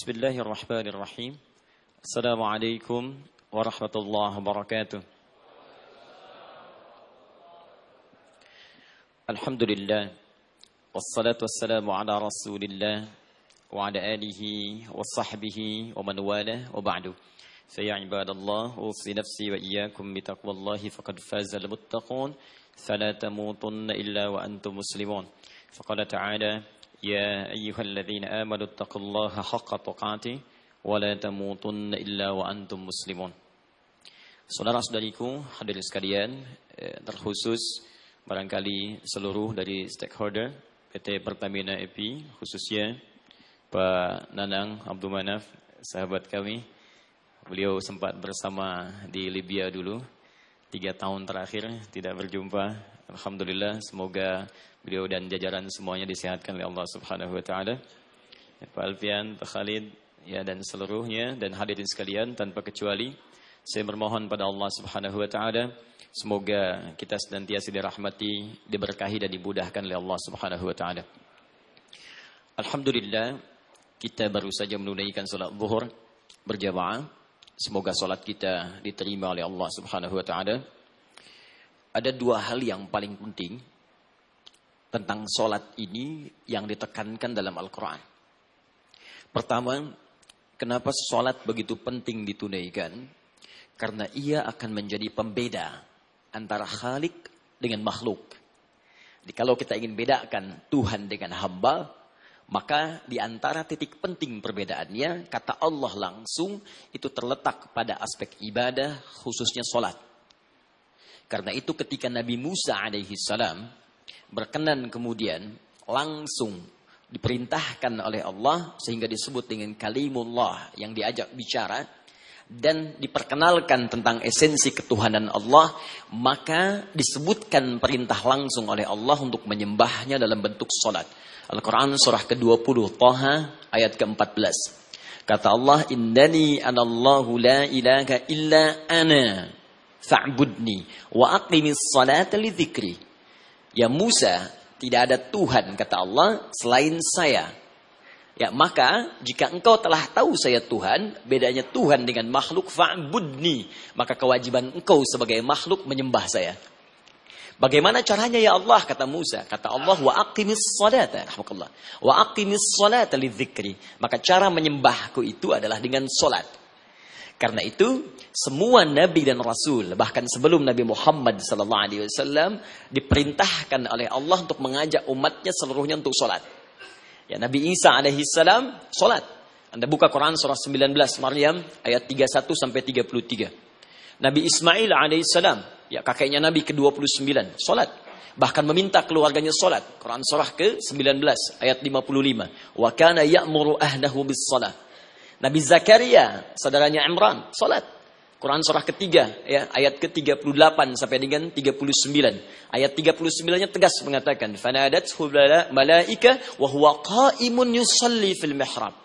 بسم الله الرحمن الرحيم السلام عليكم ورحمة الله وبركاته الحمد لله والصلاة والسلام على رسول الله وعلى آله وصحبه ومن والاه وبعد فيا عباد الله أوصي نفسي وإياكم بتقوى الله فقد فاز المتقون فلا تموتن إلا وأنتم مسلمون فقال تعالى يا أيها الذين آمنوا اتقوا الله حق تقاته ولا تموتن إلا وأنتم مسلمون Saudara-saudariku, hadirin sekalian, eh, terkhusus barangkali seluruh dari stakeholder PT Pertamina EP, khususnya Pak Nanang Abdul Manaf, sahabat kami. Beliau sempat bersama di Libya dulu, tiga tahun terakhir tidak berjumpa. Alhamdulillah, semoga beliau dan jajaran semuanya disehatkan oleh Allah Subhanahu Wa Taala. Pak Alfian, Pak Khalid, ya dan seluruhnya dan hadirin sekalian tanpa kecuali. Saya bermohon pada Allah Subhanahu wa taala semoga kita senantiasa dirahmati, diberkahi dan dimudahkan oleh Allah Subhanahu wa taala. Alhamdulillah kita baru saja menunaikan salat zuhur berjamaah. Semoga salat kita diterima oleh Allah Subhanahu wa taala. Ada dua hal yang paling penting tentang salat ini yang ditekankan dalam Al-Qur'an. Pertama, kenapa salat begitu penting ditunaikan? Karena ia akan menjadi pembeda antara khalik dengan makhluk. Jadi kalau kita ingin bedakan Tuhan dengan hamba, maka di antara titik penting perbedaannya, kata Allah langsung itu terletak pada aspek ibadah, khususnya solat. Karena itu ketika Nabi Musa alaihi salam berkenan kemudian langsung diperintahkan oleh Allah sehingga disebut dengan kalimullah yang diajak bicara dan diperkenalkan tentang esensi ketuhanan Allah, maka disebutkan perintah langsung oleh Allah untuk menyembahnya dalam bentuk solat. Al-Quran surah ke-20 Taha ayat ke-14. Kata Allah, Innani anallahu la ilaha illa ana fa'budni wa aqimis salata li dhikri. Ya Musa, tidak ada Tuhan kata Allah selain saya. Ya, maka jika engkau telah tahu saya Tuhan, bedanya Tuhan dengan makhluk fa'budni, maka kewajiban engkau sebagai makhluk menyembah saya. Bagaimana caranya ya Allah kata Musa? Kata Allah wa aqimis salata rahmakallah. Wa aqimis salata lidzikri. Maka cara menyembahku itu adalah dengan salat. Karena itu semua nabi dan rasul bahkan sebelum Nabi Muhammad sallallahu alaihi wasallam diperintahkan oleh Allah untuk mengajak umatnya seluruhnya untuk salat. Ya, Nabi Isa alaihi salam salat. Anda buka Quran surah 19 Maryam ayat 31 sampai 33. Nabi Ismail alaihi salam, ya kakeknya Nabi ke-29, salat. Bahkan meminta keluarganya salat. Quran surah ke-19 ayat 55. Wa kana ya'muru ahlahu bis salat. Nabi Zakaria, saudaranya Imran, salat. Quran surah ketiga ya ayat ke-38 sampai dengan 39. Ayat 39-nya tegas mengatakan fanadathu malaika wa huwa qa'imun yusalli fil mihrab.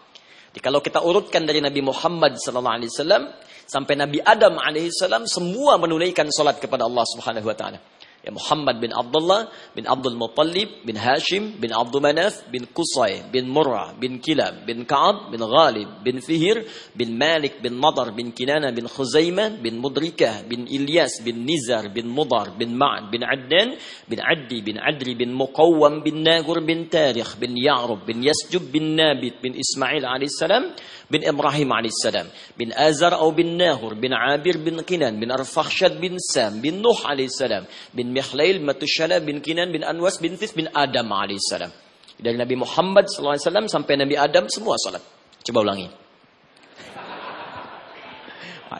Jadi kalau kita urutkan dari Nabi Muhammad sallallahu alaihi wasallam sampai Nabi Adam alaihi salam semua menunaikan salat kepada Allah Subhanahu wa taala. Ya Muhammad bin Abdullah bin Abdul Muttalib bin Hashim bin Abdul Manaf bin Qusay bin Murrah bin Kilab bin Ka'ab bin Ghalib bin Fihir bin Malik bin Madar bin Kinana bin Khuzaimah bin Mudrikah bin Ilyas bin Nizar bin Mudar bin Ma'ad bin Adnan bin Addi bin Adri bin Muqawwam bin Nagur bin Tarikh bin Ya'rub bin Yasjub bin Nabit bin Ismail alaihissalam bin Ibrahim alaihissalam bin Azar atau bin Nahur bin Abir bin Kinan bin Arfakhshad bin Sam bin Nuh alaihissalam bin Mihlail Matushala bin Kinan bin Anwas bin Tis bin Adam alaihissalam. Dari Nabi Muhammad SAW sampai Nabi Adam semua salat. Coba ulangi.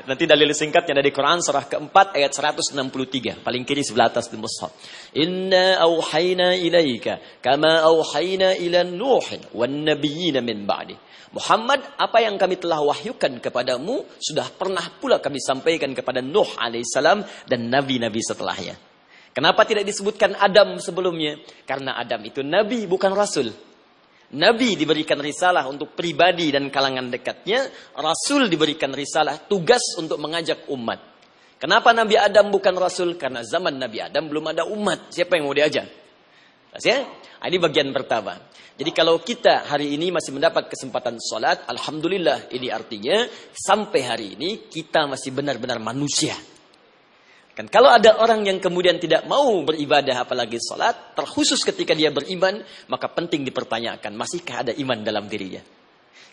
Nanti dalil singkatnya dari Quran surah keempat ayat 163. Paling kiri sebelah atas di mushaf. Inna awhayna ilaika kama awhayna ila Nuh wan nabiyina min ba'di. Muhammad, apa yang kami telah wahyukan kepadamu sudah pernah pula kami sampaikan kepada Nuh alaihissalam dan nabi-nabi setelahnya. Kenapa tidak disebutkan Adam sebelumnya? Karena Adam itu nabi bukan rasul. Nabi diberikan risalah untuk pribadi dan kalangan dekatnya, rasul diberikan risalah tugas untuk mengajak umat. Kenapa Nabi Adam bukan rasul? Karena zaman Nabi Adam belum ada umat. Siapa yang mau diajak? Ya? Nah, ini bagian pertama. Jadi kalau kita hari ini masih mendapat kesempatan sholat, Alhamdulillah ini artinya sampai hari ini kita masih benar-benar manusia. Kan kalau ada orang yang kemudian tidak mau beribadah apalagi sholat, terkhusus ketika dia beriman, maka penting dipertanyakan, masihkah ada iman dalam dirinya?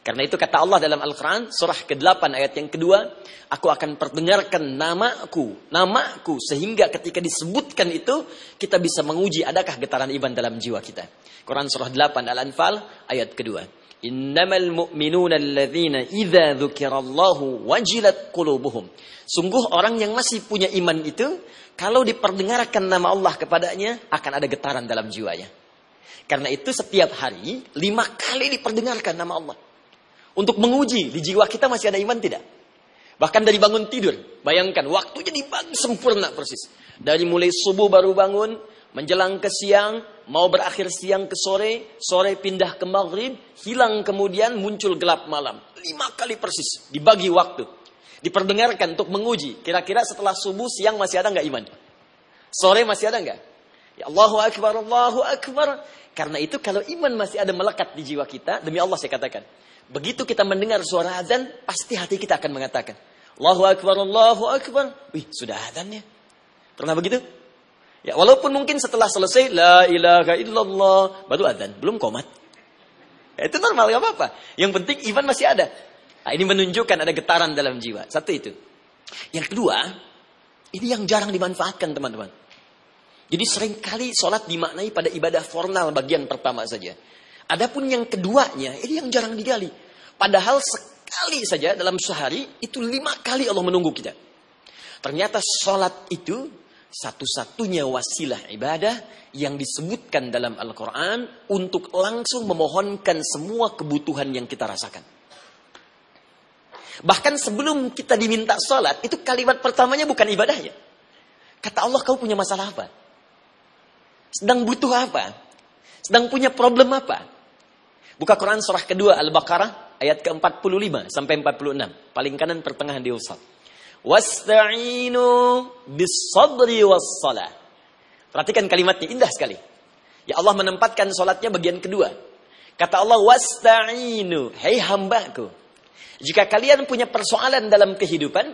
Karena itu kata Allah dalam Al-Quran, surah ke-8 ayat yang kedua, aku akan perdengarkan namaku, namaku, sehingga ketika disebutkan itu, kita bisa menguji adakah getaran iman dalam jiwa kita. Quran surah 8 Al-Anfal ayat kedua. Innamal mu'minuna alladhina idza dzukirallahu wajilat qulubuhum. Sungguh orang yang masih punya iman itu kalau diperdengarkan nama Allah kepadanya akan ada getaran dalam jiwanya. Karena itu setiap hari lima kali diperdengarkan nama Allah. Untuk menguji di jiwa kita masih ada iman tidak? Bahkan dari bangun tidur, bayangkan waktunya dibagi sempurna persis. Dari mulai subuh baru bangun, menjelang ke siang, mau berakhir siang ke sore, sore pindah ke maghrib, hilang kemudian muncul gelap malam. Lima kali persis, dibagi waktu. Diperdengarkan untuk menguji, kira-kira setelah subuh siang masih ada nggak iman? Sore masih ada nggak? Ya Allahu Akbar, Allahu Akbar. Karena itu kalau iman masih ada melekat di jiwa kita, demi Allah saya katakan, Begitu kita mendengar suara azan, pasti hati kita akan mengatakan, Allahu Akbar, Allahu Akbar. Wih, sudah azannya. Pernah begitu? Ya, walaupun mungkin setelah selesai, La ilaha illallah, baru azan, belum komat. Ya, itu normal, gak apa-apa. Yang penting iman masih ada. Nah, ini menunjukkan ada getaran dalam jiwa. Satu itu. Yang kedua, ini yang jarang dimanfaatkan teman-teman. Jadi sering kali sholat dimaknai pada ibadah formal bagian pertama saja. Adapun yang keduanya, ini yang jarang digali. Padahal sekali saja dalam sehari, itu lima kali Allah menunggu kita. Ternyata sholat itu satu-satunya wasilah ibadah yang disebutkan dalam Al-Quran untuk langsung memohonkan semua kebutuhan yang kita rasakan. Bahkan sebelum kita diminta sholat, itu kalimat pertamanya bukan ibadahnya. Kata Allah, kau punya masalah apa? Sedang butuh apa? Sedang punya problem apa? Buka Quran surah kedua Al-Baqarah ayat ke-45 sampai 46. Paling kanan pertengahan di usap. Wasta'inu bis-sabri was-salah. Perhatikan kalimatnya indah sekali. Ya Allah menempatkan solatnya bagian kedua. Kata Allah wasta'inu, hei hambaku. Jika kalian punya persoalan dalam kehidupan,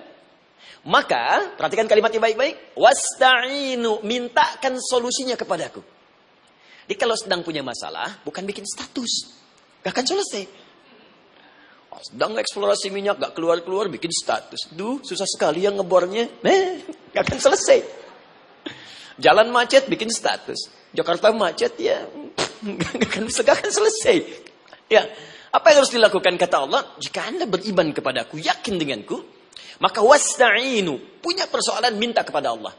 maka perhatikan kalimatnya baik-baik. Wasta'inu, mintakan solusinya kepadaku. Jadi kalau sedang punya masalah, bukan bikin status. Gak akan selesai. Sedang eksplorasi minyak, gak keluar-keluar, bikin status. Duh, susah sekali yang ngebornya. Eh, gak akan selesai. Jalan macet, bikin status. Jakarta macet, ya gak akan, gak akan selesai. Ya, apa yang harus dilakukan kata Allah? Jika anda beriman kepadaku, yakin denganku, maka wasta'inu. Punya persoalan, minta kepada Allah.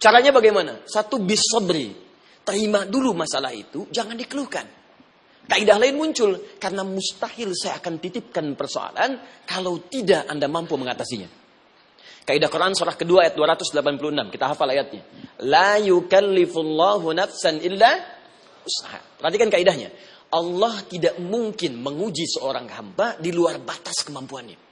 Caranya bagaimana? Satu bisabri. Terima dulu masalah itu, jangan dikeluhkan. Kaidah lain muncul karena mustahil saya akan titipkan persoalan kalau tidak Anda mampu mengatasinya. Kaidah Quran surah kedua ayat 286. Kita hafal ayatnya. La yukallifullahu nafsan illa usaha. Perhatikan kaidahnya. Allah tidak mungkin menguji seorang hamba di luar batas kemampuannya.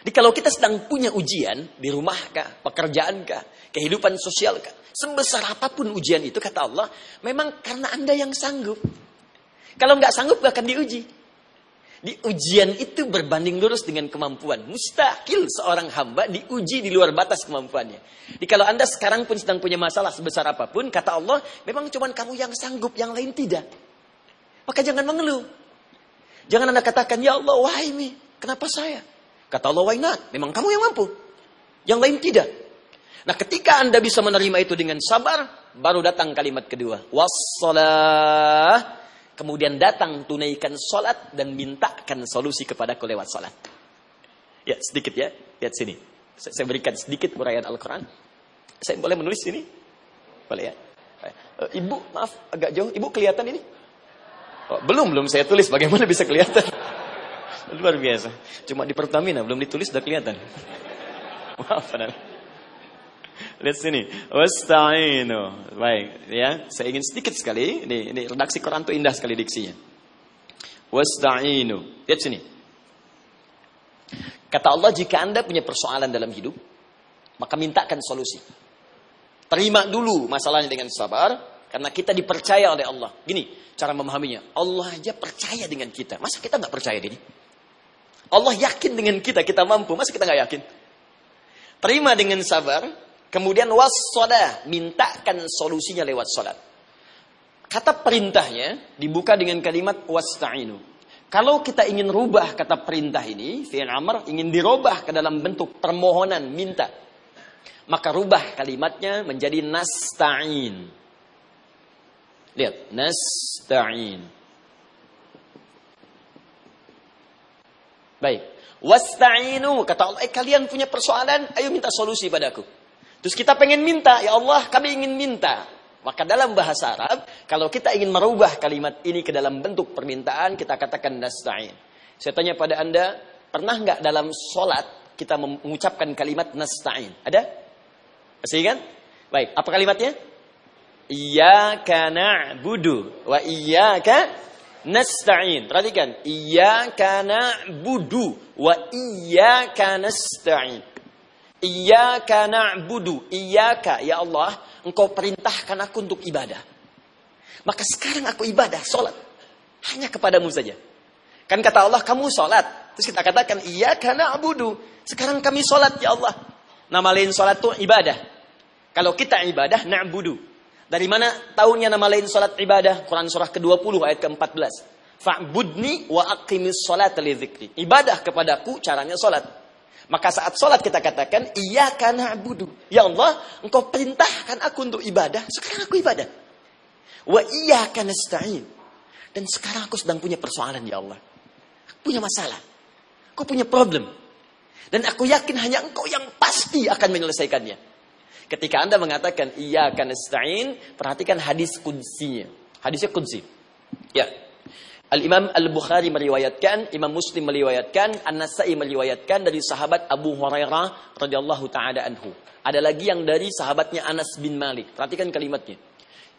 Jadi kalau kita sedang punya ujian di rumah kah, pekerjaan kah, kehidupan sosial kah, sebesar apa pun ujian itu kata Allah, memang karena Anda yang sanggup. Kalau nggak sanggup gak akan diuji. Di ujian itu berbanding lurus dengan kemampuan. Mustahil seorang hamba diuji di luar batas kemampuannya. Jadi kalau anda sekarang pun sedang punya masalah sebesar apa pun, kata Allah, memang cuma kamu yang sanggup, yang lain tidak. Maka jangan mengeluh. Jangan anda katakan, ya Allah, why me? Kenapa saya? Kata Allah, why not? Memang kamu yang mampu. Yang lain tidak. Nah ketika anda bisa menerima itu dengan sabar, baru datang kalimat kedua. Wassalah kemudian datang tunaikan sholat dan mintakan solusi kepadaku lewat sholat. Ya sedikit ya, lihat sini. Saya berikan sedikit uraian Al-Quran. Saya boleh menulis sini? Boleh ya? Eh, ibu, maaf agak jauh. Ibu kelihatan ini? Oh, belum, belum saya tulis. Bagaimana bisa kelihatan? Luar biasa. Cuma di Pertamina belum ditulis sudah kelihatan. Maaf, padahal. Lihat sini. Wasta'inu. Baik, ya. Saya ingin sedikit sekali. Ini, ini redaksi Quran itu indah sekali diksinya. Wasta'inu. Lihat sini. Kata Allah, jika Anda punya persoalan dalam hidup, maka mintakan solusi. Terima dulu masalahnya dengan sabar. Karena kita dipercaya oleh Allah. Gini, cara memahaminya. Allah aja percaya dengan kita. Masa kita nggak percaya diri? Allah yakin dengan kita, kita mampu. Masa kita nggak yakin? Terima dengan sabar. Kemudian wassoda, mintakan solusinya lewat salat. Kata perintahnya dibuka dengan kalimat wasta'inu. Kalau kita ingin rubah kata perintah ini, fi'il amr ingin dirubah ke dalam bentuk permohonan, minta. Maka rubah kalimatnya menjadi nasta'in. Lihat, nasta'in. Baik. Wasta'inu, kata Allah, eh kalian punya persoalan, ayo minta solusi padaku. Terus kita pengen minta, ya Allah, kami ingin minta. Maka dalam bahasa Arab, kalau kita ingin merubah kalimat ini ke dalam bentuk permintaan, kita katakan nasta'in. Saya tanya pada Anda, pernah nggak dalam sholat kita mengucapkan kalimat nasta'in? Ada? Masih kan? Baik, apa kalimatnya? Iyyaka na'budu wa iyyaka nasta'in. Perhatikan, iyyaka na'budu wa iyyaka nasta'in. Iyyaka na'budu, iyyaka ya Allah, engkau perintahkan aku untuk ibadah. Maka sekarang aku ibadah, sholat. Hanya kepadamu saja. Kan kata Allah, kamu sholat. Terus kita katakan, iya karena abudu. Sekarang kami sholat ya Allah. Nama lain sholat itu ibadah. Kalau kita ibadah, na'budu. Dari mana tahunya nama lain salat ibadah? Quran surah ke-20 ayat ke-14. Fa'budni wa aqimis salat li. Ibadah kepadaku caranya salat. Maka saat salat kita katakan iyyaka na'budu. Ya Allah, Engkau perintahkan aku untuk ibadah, sekarang aku ibadah. Wa iyyaka nasta'in. Dan sekarang aku sedang punya persoalan ya Allah. Aku punya masalah. Aku punya problem. Dan aku yakin hanya Engkau yang pasti akan menyelesaikannya. Ketika Anda mengatakan iya nasta'in, perhatikan hadis kunsinya. Hadisnya kunsi. Ya. Al-Imam Al-Bukhari meriwayatkan, Imam Muslim meriwayatkan, An-Nasai meriwayatkan dari sahabat Abu Hurairah radhiyallahu taala anhu. Ada lagi yang dari sahabatnya Anas bin Malik. Perhatikan kalimatnya.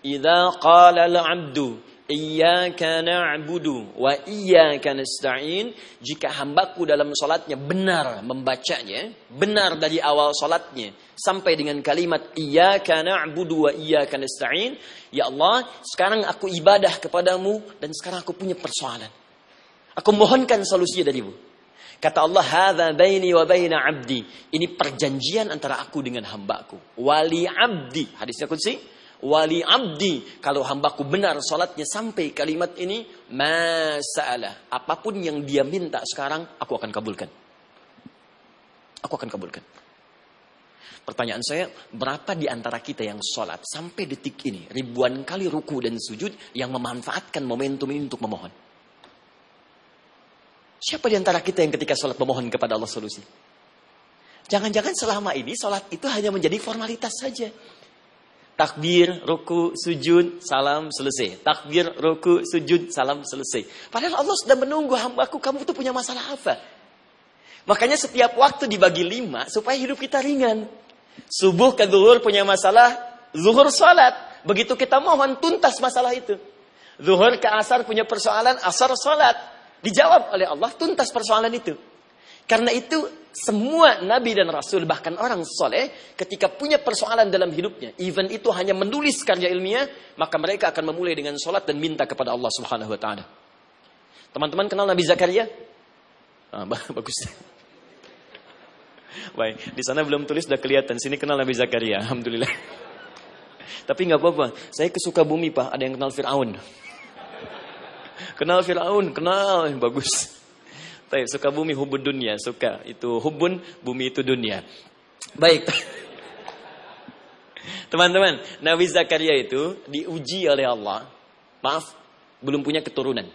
Idza qala al-'abdu Iyyaka na'budu wa iyyaka nasta'in. Jika hambaku dalam salatnya benar membacanya, benar dari awal salatnya sampai dengan kalimat iyyaka na'budu wa iyyaka nasta'in, ya Allah, sekarang aku ibadah kepadamu dan sekarang aku punya persoalan. Aku mohonkan solusi darimu. Kata Allah, "Hadza baini wa baina 'abdi." Ini perjanjian antara aku dengan hambaku. Wali 'abdi. Hadisnya kunci wali abdi. Kalau hambaku benar salatnya sampai kalimat ini masalah apa pun yang dia minta sekarang aku akan kabulkan. Aku akan kabulkan. Pertanyaan saya berapa di antara kita yang salat sampai detik ini ribuan kali ruku dan sujud yang memanfaatkan momentum ini untuk memohon? Siapa di antara kita yang ketika salat memohon kepada Allah solusi? Jangan-jangan selama ini sholat itu hanya menjadi formalitas saja. Takbir, ruku, sujud, salam selesai. Takbir, ruku, sujud, salam selesai. Padahal Allah sudah menunggu hambaku, kamu itu punya masalah apa? Makanya setiap waktu dibagi lima supaya hidup kita ringan. Subuh ke zuhur punya masalah, zuhur salat. Begitu kita mohon tuntas masalah itu. Zuhur ke asar punya persoalan, asar salat. Dijawab oleh Allah tuntas persoalan itu. Karena itu semua nabi dan rasul bahkan orang soleh ketika punya persoalan dalam hidupnya, even itu hanya menulis karya ilmiah, maka mereka akan memulai dengan sholat dan minta kepada Allah Subhanahu Wa Taala. Teman-teman kenal Nabi Zakaria? Ah, bagus. Baik, di sana belum tulis sudah kelihatan. Sini kenal Nabi Zakaria, alhamdulillah. Tapi nggak apa-apa. Saya kesuka bumi pak. Ada yang kenal Fir'aun. Kenal Fir'aun, kenal, bagus. Baik, suka bumi hubun dunia, suka itu hubun bumi itu dunia. Baik. Teman-teman, Nabi Zakaria itu diuji oleh Allah. Maaf, belum punya keturunan.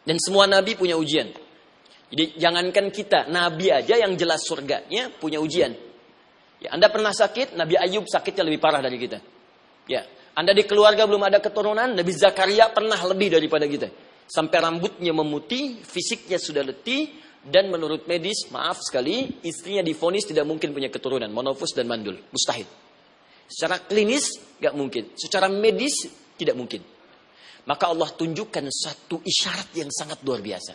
Dan semua nabi punya ujian. Jadi jangankan kita, nabi aja yang jelas surganya punya ujian. Ya, Anda pernah sakit, Nabi Ayub sakitnya lebih parah dari kita. Ya, Anda di keluarga belum ada keturunan, Nabi Zakaria pernah lebih daripada kita sampai rambutnya memutih, fisiknya sudah letih, dan menurut medis, maaf sekali, istrinya difonis tidak mungkin punya keturunan, monofus dan mandul, mustahil. Secara klinis gak mungkin, secara medis tidak mungkin. Maka Allah tunjukkan satu isyarat yang sangat luar biasa.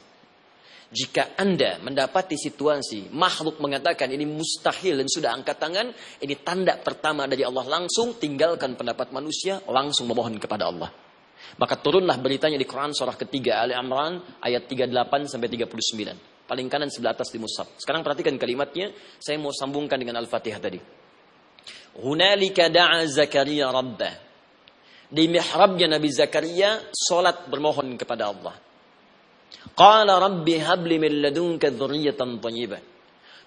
Jika Anda mendapati situasi makhluk mengatakan ini mustahil dan sudah angkat tangan, ini tanda pertama dari Allah langsung tinggalkan pendapat manusia, langsung memohon kepada Allah. Maka turunlah beritanya di Quran surah ketiga Ali Imran ayat 38 sampai 39. Paling kanan sebelah atas di mushaf. Sekarang perhatikan kalimatnya, saya mau sambungkan dengan Al-Fatihah tadi. Hunalika da'a Zakaria rabbah. Di mihrabnya Nabi Zakaria, solat bermohon kepada Allah. Qala rabbi habli min ladunka dzurriyyatan thayyibah.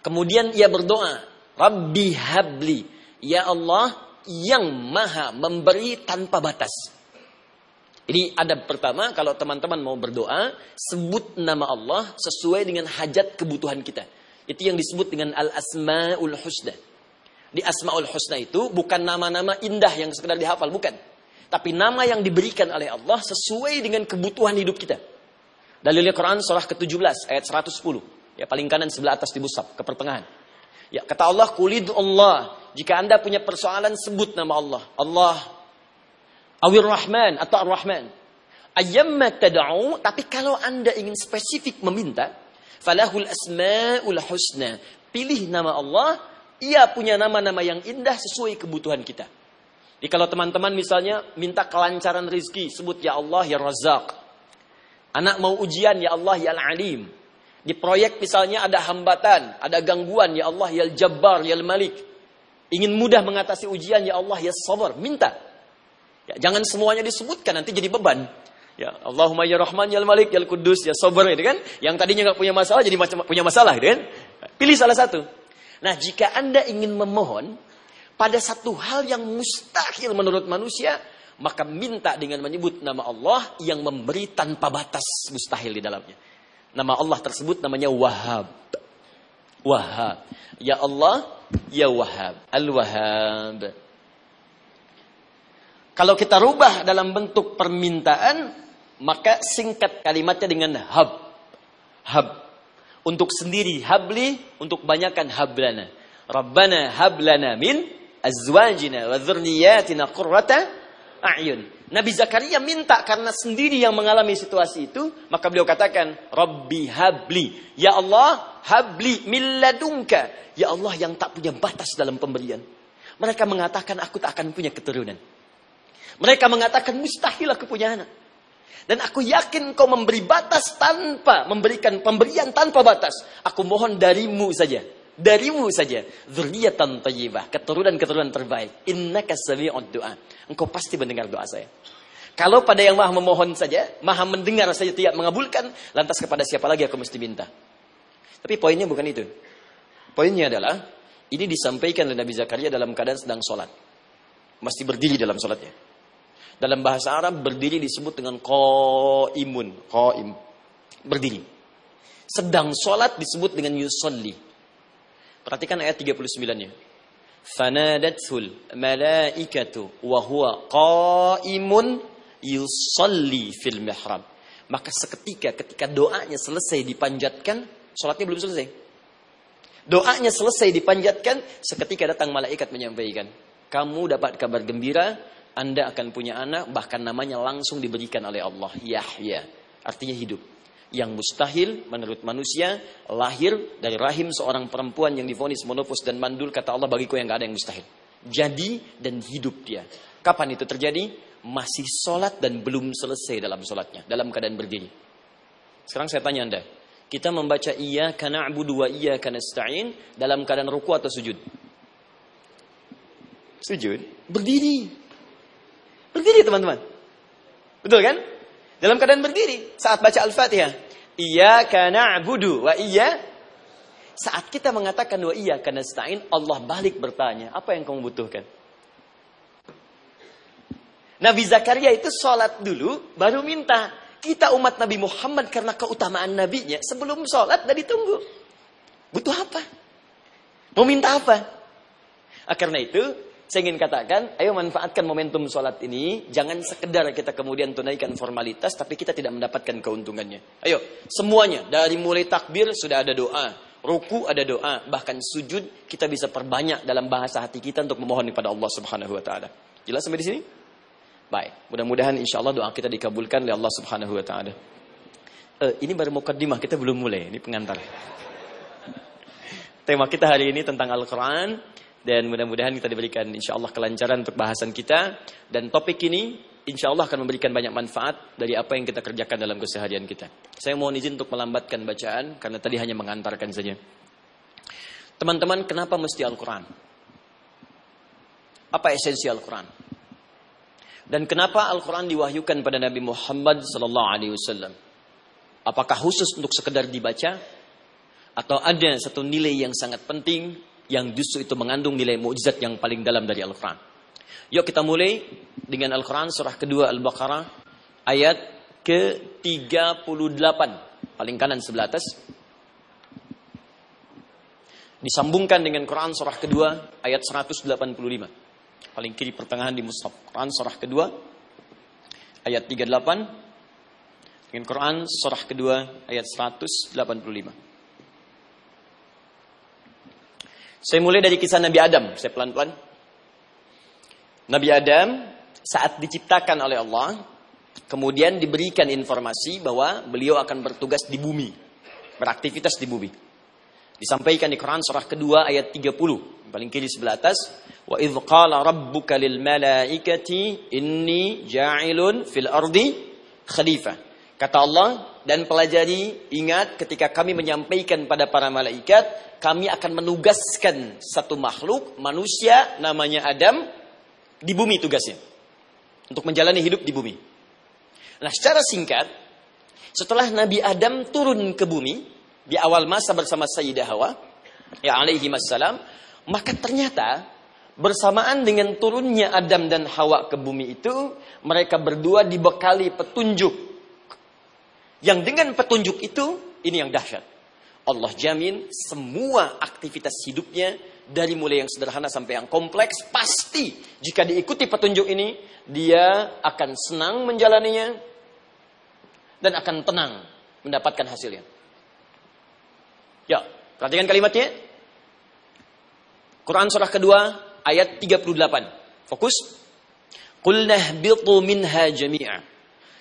Kemudian ia berdoa, Rabbi habli, ya Allah yang maha memberi tanpa batas. Ini ada pertama, kalau teman-teman mau berdoa, sebut nama Allah sesuai dengan hajat kebutuhan kita. Itu yang disebut dengan al-asma'ul husna. Di asma'ul husna itu bukan nama-nama indah yang sekedar dihafal, bukan. Tapi nama yang diberikan oleh Allah sesuai dengan kebutuhan hidup kita. Dalilnya Quran surah ke-17 ayat 110. Ya paling kanan sebelah atas di musab ke pertengahan. Ya kata Allah kulid Allah. Jika Anda punya persoalan sebut nama Allah. Allah Awir Rahman atau Ar-Rahman. Ayyamma tad'u tapi kalau Anda ingin spesifik meminta falahul asmaul husna. Pilih nama Allah, ia punya nama-nama yang indah sesuai kebutuhan kita. Jadi kalau teman-teman misalnya minta kelancaran rizki, sebut ya Allah ya Razak. Anak mau ujian, ya Allah, ya Al-Alim. Di proyek misalnya ada hambatan, ada gangguan, ya Allah, ya Al-Jabbar, ya Al-Malik. Ingin mudah mengatasi ujian, ya Allah, ya Sabar. Minta. Ya, jangan semuanya disebutkan, nanti jadi beban. Ya Allahumma ya Rahman, ya Al-Malik, ya Al-Kudus, ya Sabar, gitu kan. Yang tadinya nggak punya masalah, jadi macam punya masalah, gitu kan. Pilih salah satu. Nah, jika Anda ingin memohon, pada satu hal yang mustahil menurut manusia, maka minta dengan menyebut nama Allah yang memberi tanpa batas mustahil di dalamnya. Nama Allah tersebut namanya Wahab. Wahab. Ya Allah, ya Wahab. Al-Wahab. Kalau kita rubah dalam bentuk permintaan, maka singkat kalimatnya dengan hab. Hab. Untuk sendiri habli, untuk banyakkan hablana. Rabbana hablana min azwajina wa dhurniyatina qurrata a'yun. Nabi Zakaria minta karena sendiri yang mengalami situasi itu, maka beliau katakan, Rabbi habli. Ya Allah, habli milladunka. Ya Allah yang tak punya batas dalam pemberian. Mereka mengatakan aku tak akan punya keturunan. Mereka mengatakan mustahil aku punya anak. Dan aku yakin kau memberi batas tanpa memberikan pemberian tanpa batas. Aku mohon darimu saja darimu saja zurriyatan thayyibah keturunan-keturunan terbaik. Innaka sami'ud du'a. Engkau pasti mendengar doa saya. Kalau pada yang maha memohon saja maha mendengar saja tidak mengabulkan lantas kepada siapa lagi aku mesti minta? Tapi poinnya bukan itu. Poinnya adalah ini disampaikan oleh Nabi Zakaria dalam keadaan sedang sholat. Mesti berdiri dalam sholatnya dalam bahasa Arab berdiri disebut dengan qaimun qaim berdiri sedang sholat disebut dengan yusolli Perhatikan ayat 39-nya. Fanadatul malaikatu wa huwa qaimun yusalli fil mihrab. Maka seketika ketika doanya selesai dipanjatkan, sholatnya belum selesai. Doanya selesai dipanjatkan, seketika datang malaikat menyampaikan, kamu dapat kabar gembira, Anda akan punya anak, bahkan namanya langsung diberikan oleh Allah, Yahya. Artinya hidup. Yang mustahil menurut manusia lahir dari rahim seorang perempuan yang difonis monopos dan mandul kata Allah bagiku yang gak ada yang mustahil. Jadi dan hidup dia. Kapan itu terjadi? Masih sholat dan belum selesai dalam sholatnya dalam keadaan berdiri. Sekarang saya tanya anda kita membaca iya karena abu dua iya karena stain dalam keadaan ruku atau sujud? Sujud. Berdiri berdiri teman-teman betul kan dalam keadaan berdiri saat baca Al-Fatihah. Iyyaka na'budu wa iya saat kita mengatakan wa iya karena stain Allah balik bertanya, apa yang kamu butuhkan? Nabi Zakaria itu sholat dulu, baru minta. Kita umat Nabi Muhammad karena keutamaan nabinya, sebelum sholat dari tunggu. Butuh apa? Mau minta apa? Nah, karena itu, saya ingin katakan, ayo manfaatkan momentum sholat ini. Jangan sekedar kita kemudian tunaikan formalitas, tapi kita tidak mendapatkan keuntungannya. Ayo, semuanya. Dari mulai takbir sudah ada doa. Ruku ada doa. Bahkan sujud kita bisa perbanyak dalam bahasa hati kita untuk memohon kepada Allah subhanahu wa ta'ala. Jelas sampai di sini? Baik. Mudah-mudahan insya Allah doa kita dikabulkan oleh Allah subhanahu wa ta'ala. Eh, ini baru mau kedimah, kita belum mulai. Ini pengantar. Tema kita hari ini tentang Al-Quran. Dan mudah-mudahan kita diberikan insya Allah kelancaran untuk bahasan kita. Dan topik ini insya Allah akan memberikan banyak manfaat dari apa yang kita kerjakan dalam keseharian kita. Saya mohon izin untuk melambatkan bacaan karena tadi hanya mengantarkan saja. Teman-teman, kenapa mesti Al-Quran? Apa esensi Al-Quran? Dan kenapa Al-Quran diwahyukan pada Nabi Muhammad Wasallam? Apakah khusus untuk sekedar dibaca? Atau ada satu nilai yang sangat penting yang justru itu mengandung nilai mukjizat yang paling dalam dari Al-Quran. Yuk kita mulai dengan Al-Quran surah kedua Al-Baqarah ayat ke-38. Paling kanan sebelah atas. Disambungkan dengan Quran surah kedua ayat 185. Paling kiri pertengahan di Mushaf. Quran surah kedua ayat 38 dengan Quran surah kedua ayat 185. Saya mulai dari kisah Nabi Adam, saya pelan-pelan. Nabi Adam saat diciptakan oleh Allah, kemudian diberikan informasi bahwa beliau akan bertugas di bumi, beraktivitas di bumi. Disampaikan di Quran surah kedua ayat 30, paling kiri sebelah atas, wa idh qala rabbuka lil malaikati inni ja'ilun fil ardi khalifah. Kata Allah, dan pelajari, ingat ketika kami menyampaikan pada para malaikat, kami akan menugaskan satu makhluk, manusia, namanya Adam, di bumi tugasnya. Untuk menjalani hidup di bumi. Nah secara singkat, setelah Nabi Adam turun ke bumi, di awal masa bersama Sayyidah Hawa, ya alaihi wassalam, maka ternyata bersamaan dengan turunnya Adam dan Hawa ke bumi itu, mereka berdua dibekali petunjuk yang dengan petunjuk itu, ini yang dahsyat. Allah jamin semua aktivitas hidupnya dari mulai yang sederhana sampai yang kompleks pasti jika diikuti petunjuk ini dia akan senang menjalaninya dan akan tenang mendapatkan hasilnya. Ya, perhatikan kalimatnya. Quran surah kedua ayat 38. Fokus. Qul nahbitu minha jami'a.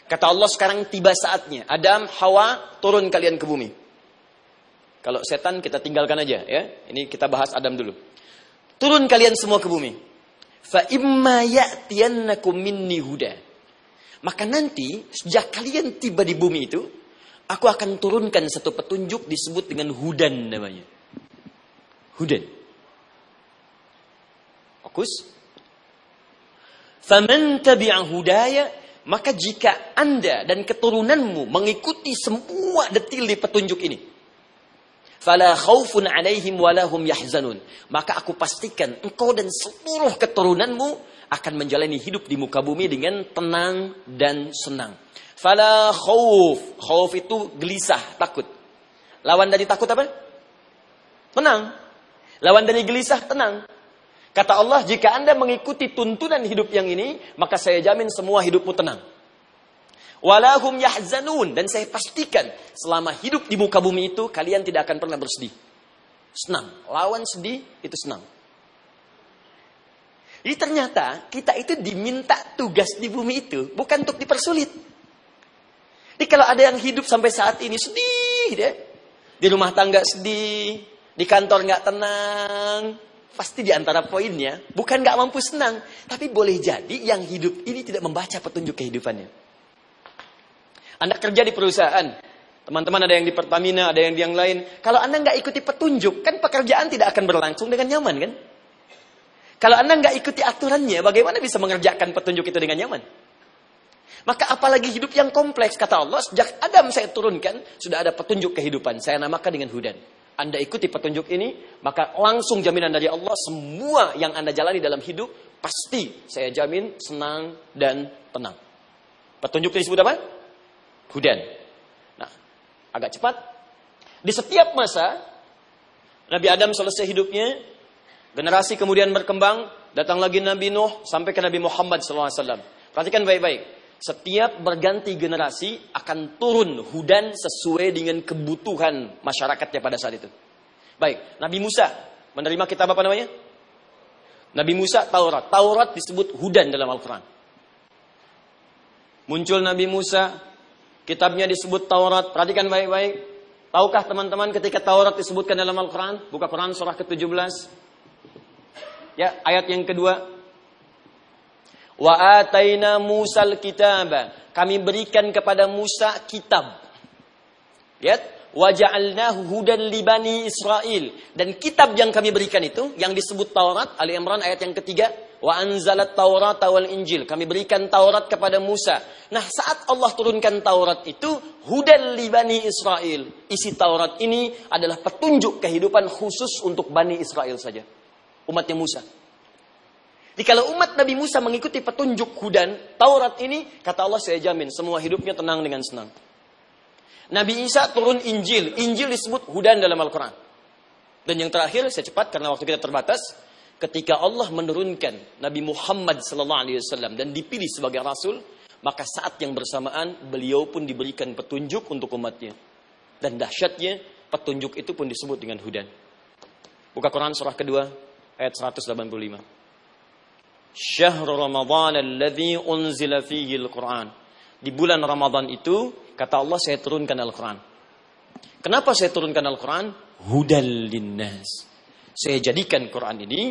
Kata Allah sekarang tiba saatnya. Adam, Hawa, turun kalian ke bumi. Kalau setan kita tinggalkan aja ya. Ini kita bahas Adam dulu. Turun kalian semua ke bumi. Fa imma ya'tiyannakum minni huda. Maka nanti sejak kalian tiba di bumi itu, aku akan turunkan satu petunjuk disebut dengan hudan namanya. Hudan. Fokus. Faman tabi'a hudaya maka jika Anda dan keturunanmu mengikuti semua detil di petunjuk ini, fala khaufun alaihim walahum yahzanun. Maka aku pastikan engkau dan seluruh keturunanmu akan menjalani hidup di muka bumi dengan tenang dan senang. Fala khauf. Khauf itu gelisah, takut. Lawan dari takut apa? Tenang. Lawan dari gelisah, tenang. Kata Allah, jika Anda mengikuti tuntunan hidup yang ini, maka saya jamin semua hidupmu tenang. Walahum yahzanun. Dan saya pastikan, selama hidup di muka bumi itu, kalian tidak akan pernah bersedih. Senang. Lawan sedih, itu senang. Jadi ternyata, kita itu diminta tugas di bumi itu, bukan untuk dipersulit. Jadi kalau ada yang hidup sampai saat ini sedih deh. Di rumah tangga sedih, di kantor nggak tenang, Pasti di antara poinnya, bukan gak mampu senang. Tapi boleh jadi yang hidup ini tidak membaca petunjuk kehidupannya. Anda kerja di perusahaan. Teman-teman ada yang di Pertamina, ada yang di yang lain. Kalau Anda nggak ikuti petunjuk, kan pekerjaan tidak akan berlangsung dengan nyaman kan? Kalau Anda nggak ikuti aturannya, bagaimana bisa mengerjakan petunjuk itu dengan nyaman? Maka apalagi hidup yang kompleks, kata Allah, sejak Adam saya turunkan, sudah ada petunjuk kehidupan. Saya namakan dengan hudan. Anda ikuti petunjuk ini, maka langsung jaminan dari Allah semua yang Anda jalani dalam hidup pasti saya jamin senang dan tenang. Petunjuk ini disebut apa? Hudan. Nah, agak cepat. Di setiap masa Nabi Adam selesai hidupnya, generasi kemudian berkembang, datang lagi Nabi Nuh sampai ke Nabi Muhammad SAW. Perhatikan baik-baik. Setiap berganti generasi akan turun hudan sesuai dengan kebutuhan masyarakatnya pada saat itu. Baik, Nabi Musa menerima kitab apa namanya? Nabi Musa Taurat. Taurat disebut hudan dalam Al-Quran. Muncul Nabi Musa, Kitabnya disebut Taurat. Perhatikan baik-baik. Tahukah teman-teman ketika Taurat disebutkan dalam Al-Quran? Buka Quran surah ke-17. Ya, ayat yang kedua. Wa ataina Musa kitab. Kami berikan kepada Musa kitab. Lihat, wa ja'alnahu hudan li bani Israel. Dan kitab yang kami berikan itu yang disebut Taurat, Ali Imran ayat yang ketiga, Wa anzalat Taurat wal Injil. Kami berikan Taurat kepada Musa. Nah, saat Allah turunkan Taurat itu hudan li Bani Israel. Isi Taurat ini adalah petunjuk kehidupan khusus untuk Bani Israel saja. Umatnya Musa. Jadi kalau umat Nabi Musa mengikuti petunjuk hudan Taurat ini, kata Allah saya jamin semua hidupnya tenang dengan senang. Nabi Isa turun Injil. Injil disebut hudan dalam Al-Quran. Dan yang terakhir, saya cepat karena waktu kita terbatas ketika Allah menurunkan Nabi Muhammad sallallahu alaihi wasallam dan dipilih sebagai rasul, maka saat yang bersamaan beliau pun diberikan petunjuk untuk umatnya. Dan dahsyatnya petunjuk itu pun disebut dengan hudan. Buka Quran surah kedua ayat 185. Syahr Ramadan alladhi unzila fihi al-Quran. Di bulan Ramadan itu kata Allah saya turunkan Al-Quran. Kenapa saya turunkan Al-Quran? Hudal linnas. Saya jadikan Quran ini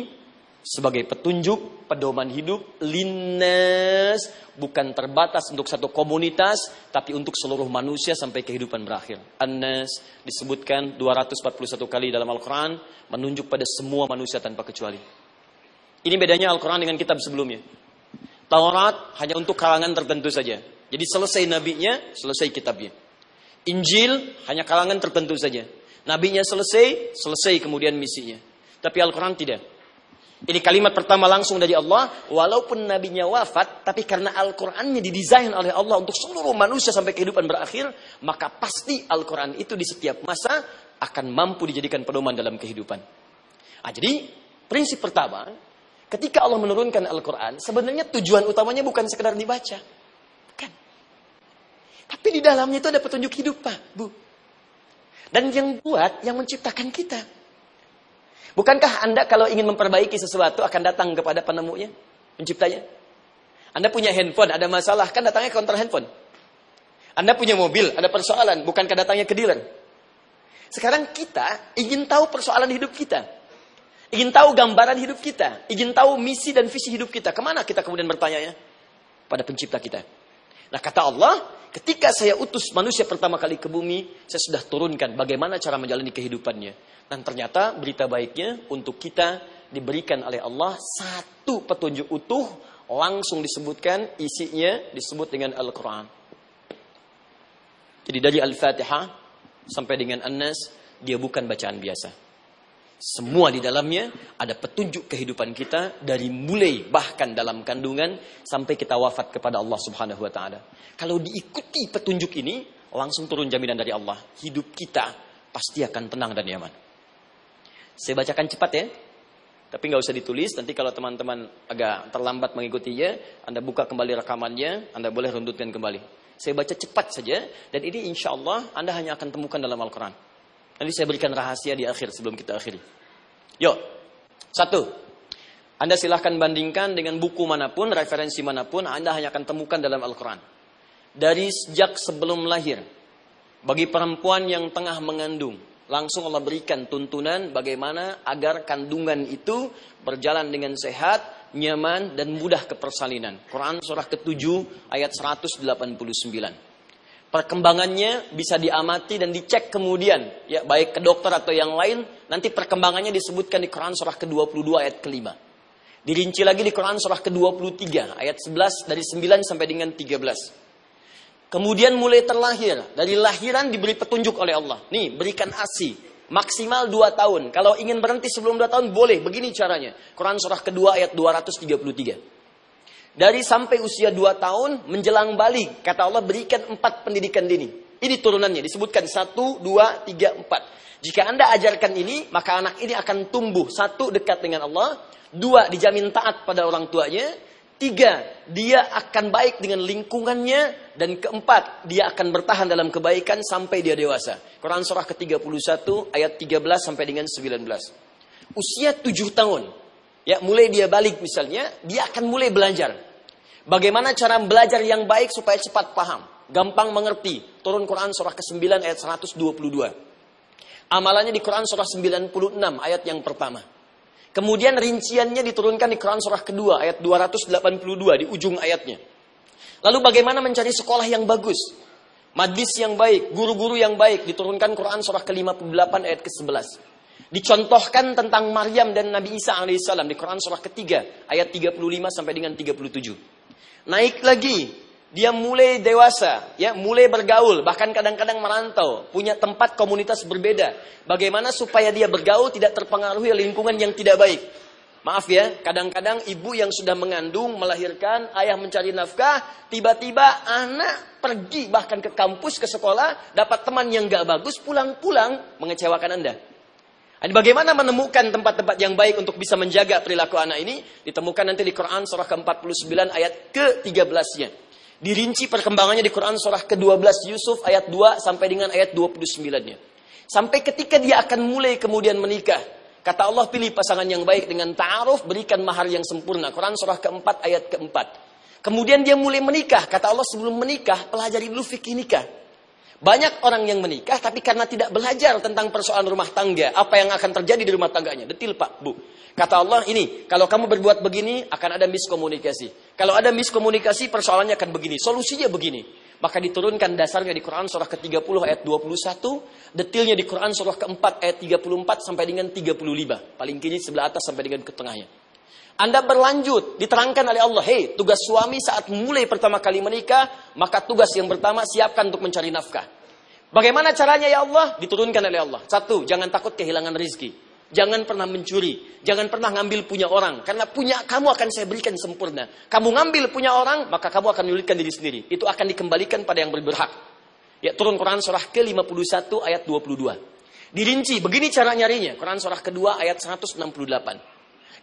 sebagai petunjuk, pedoman hidup, linnas, bukan terbatas untuk satu komunitas, tapi untuk seluruh manusia sampai kehidupan berakhir. An-Nas disebutkan 241 kali dalam Al-Quran, menunjuk pada semua manusia tanpa kecuali. Ini bedanya Al-Quran dengan kitab sebelumnya. Taurat hanya untuk kalangan tertentu saja. Jadi selesai nabinya, selesai kitabnya. Injil hanya kalangan tertentu saja. Nabinya selesai, selesai kemudian misinya. Tapi Al-Quran tidak. Ini kalimat pertama langsung dari Allah, walaupun nabinya wafat, tapi karena Al-Qur'annya didesain oleh Allah untuk seluruh manusia sampai kehidupan berakhir, maka pasti Al-Qur'an itu di setiap masa akan mampu dijadikan pedoman dalam kehidupan. Nah, jadi prinsip pertama, ketika Allah menurunkan Al-Qur'an, sebenarnya tujuan utamanya bukan sekedar dibaca. Bukan. Tapi di dalamnya itu ada petunjuk hidup, Pak, Bu. Dan yang buat, yang menciptakan kita. Bukankah Anda kalau ingin memperbaiki sesuatu akan datang kepada penemunya, penciptanya? Anda punya handphone, ada masalah, kan datangnya counter handphone. Anda punya mobil, ada persoalan, bukankah datangnya ke dealer? Sekarang kita ingin tahu persoalan hidup kita. Ingin tahu gambaran hidup kita. Ingin tahu misi dan visi hidup kita. Ke mana kita kemudian bertanya ya? Pada pencipta kita. Nah kata Allah, ketika saya utus manusia pertama kali ke bumi, saya sudah turunkan bagaimana cara menjalani kehidupannya. Dan ternyata berita baiknya untuk kita diberikan oleh Allah satu petunjuk utuh langsung disebutkan isinya disebut dengan Al-Quran. Jadi dari Al-Fatihah sampai dengan An-Nas dia bukan bacaan biasa. Semua di dalamnya ada petunjuk kehidupan kita dari mulai bahkan dalam kandungan sampai kita wafat kepada Allah Subhanahu wa taala. Kalau diikuti petunjuk ini, langsung turun jaminan dari Allah. Hidup kita pasti akan tenang dan nyaman. Saya bacakan cepat ya. Tapi nggak usah ditulis, nanti kalau teman-teman agak terlambat mengikutinya, Anda buka kembali rekamannya, Anda boleh rundutkan kembali. Saya baca cepat saja, dan ini insya Allah Anda hanya akan temukan dalam Al-Quran. Nanti saya berikan rahasia di akhir sebelum kita akhiri. Yuk, satu. Anda silahkan bandingkan dengan buku mana pun, referensi mana pun, Anda hanya akan temukan dalam Al-Quran. Dari sejak sebelum lahir, bagi perempuan yang tengah mengandung, langsung Allah berikan tuntunan bagaimana agar kandungan itu berjalan dengan sehat, nyaman dan mudah ke persalinan. Quran surah ke-7 ayat 189. Perkembangannya bisa diamati dan dicek kemudian, ya baik ke dokter atau yang lain, nanti perkembangannya disebutkan di Quran surah ke-22 ayat kelima. Dirinci lagi di Quran surah ke-23 ayat 11 dari 9 sampai dengan 13. Kemudian mulai terlahir. Dari lahiran diberi petunjuk oleh Allah. Nih, berikan ASI. Maksimal 2 tahun. Kalau ingin berhenti sebelum 2 tahun, boleh. Begini caranya. Quran surah kedua ayat 233. Dari sampai usia 2 tahun, menjelang balik. Kata Allah, berikan 4 pendidikan dini. Ini turunannya. Disebutkan 1, 2, 3, 4. Jika Anda ajarkan ini, maka anak ini akan tumbuh. Satu, dekat dengan Allah. Dua, dijamin taat pada orang tuanya. Tiga, dia akan baik dengan lingkungannya. Dan keempat, dia akan bertahan dalam kebaikan sampai dia dewasa. Quran surah ke-31 ayat 13 sampai dengan 19. Usia tujuh tahun. Ya, mulai dia balik misalnya, dia akan mulai belajar. Bagaimana cara belajar yang baik supaya cepat paham. gampang mengerti. Turun Quran surah ke-9 ayat 122. Amalannya di Quran surah 96 ayat yang pertama. Kemudian rinciannya diturunkan di Quran surah kedua ayat 282 di ujung ayatnya. Lalu bagaimana mencari sekolah yang bagus? Majlis yang baik, guru-guru yang baik diturunkan Quran surah ke-58 ayat ke-11. Dicontohkan tentang Maryam dan Nabi Isa alaihissalam di Quran surah ketiga ayat 35 sampai dengan 37. Naik lagi, dia mulai dewasa, ya, mulai bergaul, bahkan kadang-kadang merantau, punya tempat komunitas berbeda. Bagaimana supaya dia bergaul tidak terpengaruhi lingkungan yang tidak baik. Maaf ya, kadang-kadang ibu yang sudah mengandung, melahirkan, ayah mencari nafkah, tiba-tiba anak pergi bahkan ke kampus, ke sekolah, dapat teman yang gak bagus, pulang-pulang mengecewakan Anda. Bagaimana menemukan tempat-tempat yang baik untuk bisa menjaga perilaku anak ini? Ditemukan nanti di Quran surah ke-49 ayat ke-13-nya. Dirinci perkembangannya di Quran surah ke-12 Yusuf ayat 2 sampai dengan ayat 29-nya. Sampai ketika dia akan mulai kemudian menikah. Kata Allah pilih pasangan yang baik dengan ta'aruf, berikan mahar yang sempurna. Quran surah ke-4 ayat ke-4. Kemudian dia mulai menikah. Kata Allah sebelum menikah, pelajari dulu fikih nikah. Banyak orang yang menikah tapi karena tidak belajar tentang persoalan rumah tangga, apa yang akan terjadi di rumah tangganya. Detil Pak, Bu. Kata Allah ini, kalau kamu berbuat begini akan ada miskomunikasi. Kalau ada miskomunikasi persoalannya akan begini, solusinya begini. Maka diturunkan dasarnya di Quran surah ke-30 ayat 21, detilnya di Quran surah ke-4 ayat 34 sampai dengan 35. Paling kiri sebelah atas sampai dengan ke tengahnya. Anda berlanjut, diterangkan oleh Allah, hei tugas suami saat mulai pertama kali menikah, maka tugas yang pertama siapkan untuk mencari nafkah. Bagaimana caranya ya Allah? Diturunkan oleh Allah. Satu, jangan takut kehilangan rizki. Jangan pernah mencuri. Jangan pernah ngambil punya orang. Karena punya kamu akan saya berikan sempurna. Kamu ngambil punya orang, maka kamu akan menyulitkan diri sendiri. Itu akan dikembalikan pada yang berberhak. Ya, turun Quran surah ke-51 ayat 22. Dirinci, begini cara nyarinya. Quran surah kedua ayat 168.